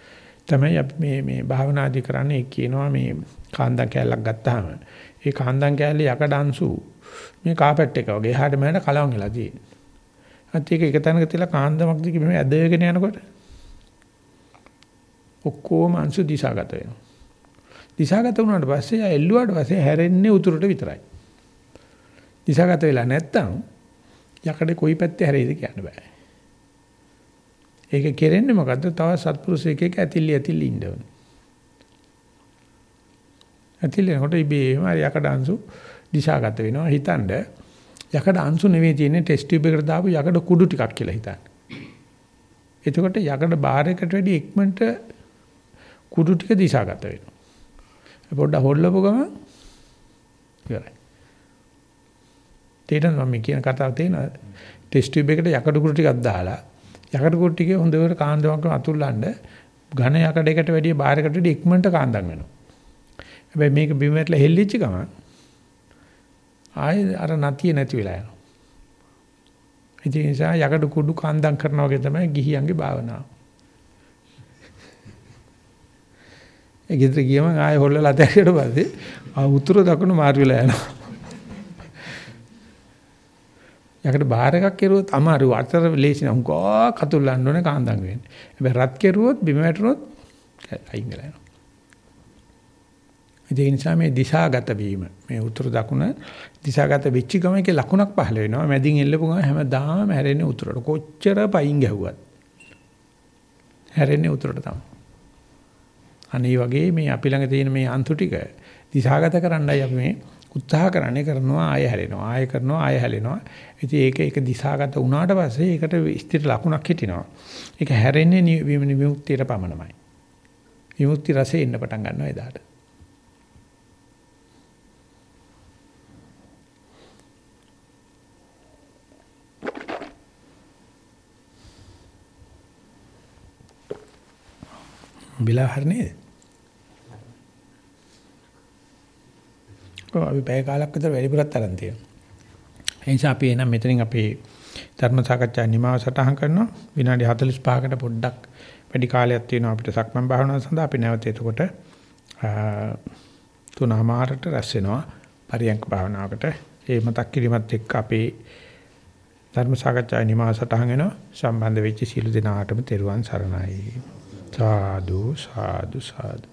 [SPEAKER 1] තමයි අපි මේ මේ භාවනාදි කරන්නේ කියනවා මේ කාන්දම් කැලක් ගත්තාම ඒ කාන්දම් කැලේ යකඩ අංශු මේ කාපට් එක වගේ එහාට මෙහාට කලවම් වෙලා තියෙනවා. අත් ඒක එක තැනක තියලා කාන්දමක් දිගේ මෙහෙම ඇදගෙන යනකොට ඔක්කොම අංශු දිශාගත වෙනවා. දිශාගත වුණාට පස්සේ ආ එල්ලුවාට පස්සේ හැරෙන්නේ උතුරට විතරයි. දිශාගත වෙලා නැත්තම් යකඩේ කොයි පැත්තේ හැරෙයිද කියන්න බෑ. ඒක කෙරෙන්නේ මොකද්ද? තව සත්පුරුෂයෙක් එක්ක ඇතිලි ඇතිලි ඉන්න ඕනේ. ඇතිලි එනකොට ඉබේම අර යකඩ අංශු දිශාගත වෙනවා. හිතනද යකඩ අංශු නෙවෙයි තියෙන්නේ ටෙස්ට් ටියුබ් එකට දාපු යකඩ කුඩු ටිකක් කියලා හිතන්න. එතකොට යකඩ බාර් එකට වැඩි ඉක්මනට කුඩු ටික දිශාගත වෙනවා. පොඩ්ඩක් හොල්ලපු ගම ඉවරයි. තේරෙනවද මම කියන කතාව තේරෙනවද? ටෙස්ට් ටියුබ් එකට යකඩ කුඩු ටිකක් දාලා යකඩ කුඩු ටිකේ හොඳට කාන්දමක් අතුල්ලන්න ඝන යකඩයකට වැඩිය බාහිරකට වැඩිය ඉක්මනට කාන්දම් වෙනවා. හැබැයි මේක බිම වැටලා හෙල්ලිච්ච ගමන් ආයේ අර නැතිය නැති වෙලා යනවා. ඒ නිසා යකඩ කුඩු කාන්දම් කරනවා වගේ තමයි ගිහියන්ගේ භාවනාව. ඒ ගෙදර ගියම ආයෙ හොල්ලලා අතහැරියට පස්සේ ආ උතුර දකුණු මාරු වෙලා යනවා. යකට බාහිර එකක් කෙරුවොත් අමාරු අතර ලේසි නම් කෝ කතුල්ලන්න ඕනේ කාන්දම් වෙන්නේ. හැබැයි රත් කෙරුවොත් බිම වැටුනොත් අයින් වෙලා යනවා. ඒ නිසා මේ දිශාගත වීම මේ උතුර දකුණ දිශාගත වෙච්ච ගම එකේ ලකුණක් පහළ වෙනවා. මැදින් එල්ලපු ගම හැමදාම හැරෙන්නේ උතුරට. කොච්චර පයින් ගැහුවත් හැරෙන්නේ උතුරට තමයි. අනේ වගේ මේ අපි ළඟ තියෙන මේ අන්තු ටික දිශාගත කරන්නයි අපි මේ උත්සාහ කරන්නේ කරනවා ආය හැලෙනවා ආය කරනවා ආය හැලෙනවා. ඉතින් ඒක ඒක දිශාගත වුණාට පස්සේ ඒකට ස්ථිර ලකුණක් හිටිනවා. ඒක හැරෙන්නේ විමුක්තියට පමණමයි. විමුක්ති රසෙ ඉන්න පටන් ගන්නවා එදාට. බිලා හරිනේද ඔව් අපි පැය කාලක් විතර වැඩිපුරත් අරන් තියෙනවා. ඒ නිසා අපි එනම් මෙතනින් අපේ ධර්ම සාකච්ඡා නිමාව සටහන් කරනවා. විනාඩි 45කට පොඩ්ඩක් වැඩි කාලයක් තියෙනවා අපිට සක්මන් භාවනාව සඳහා අපි නැවත එතකොට තුනමාරට රැස් වෙනවා පරියන්ක භාවනාවකට. ඒ මතක් කිරීමත් එක්ක අපේ ධර්ම සාකච්ඡා නිමාව සටහන් වෙනවා. සම්බන්ධ වෙච්ච සියලු දෙනාටම තෙරුවන් සරණයි. සාදු සාදු සාදු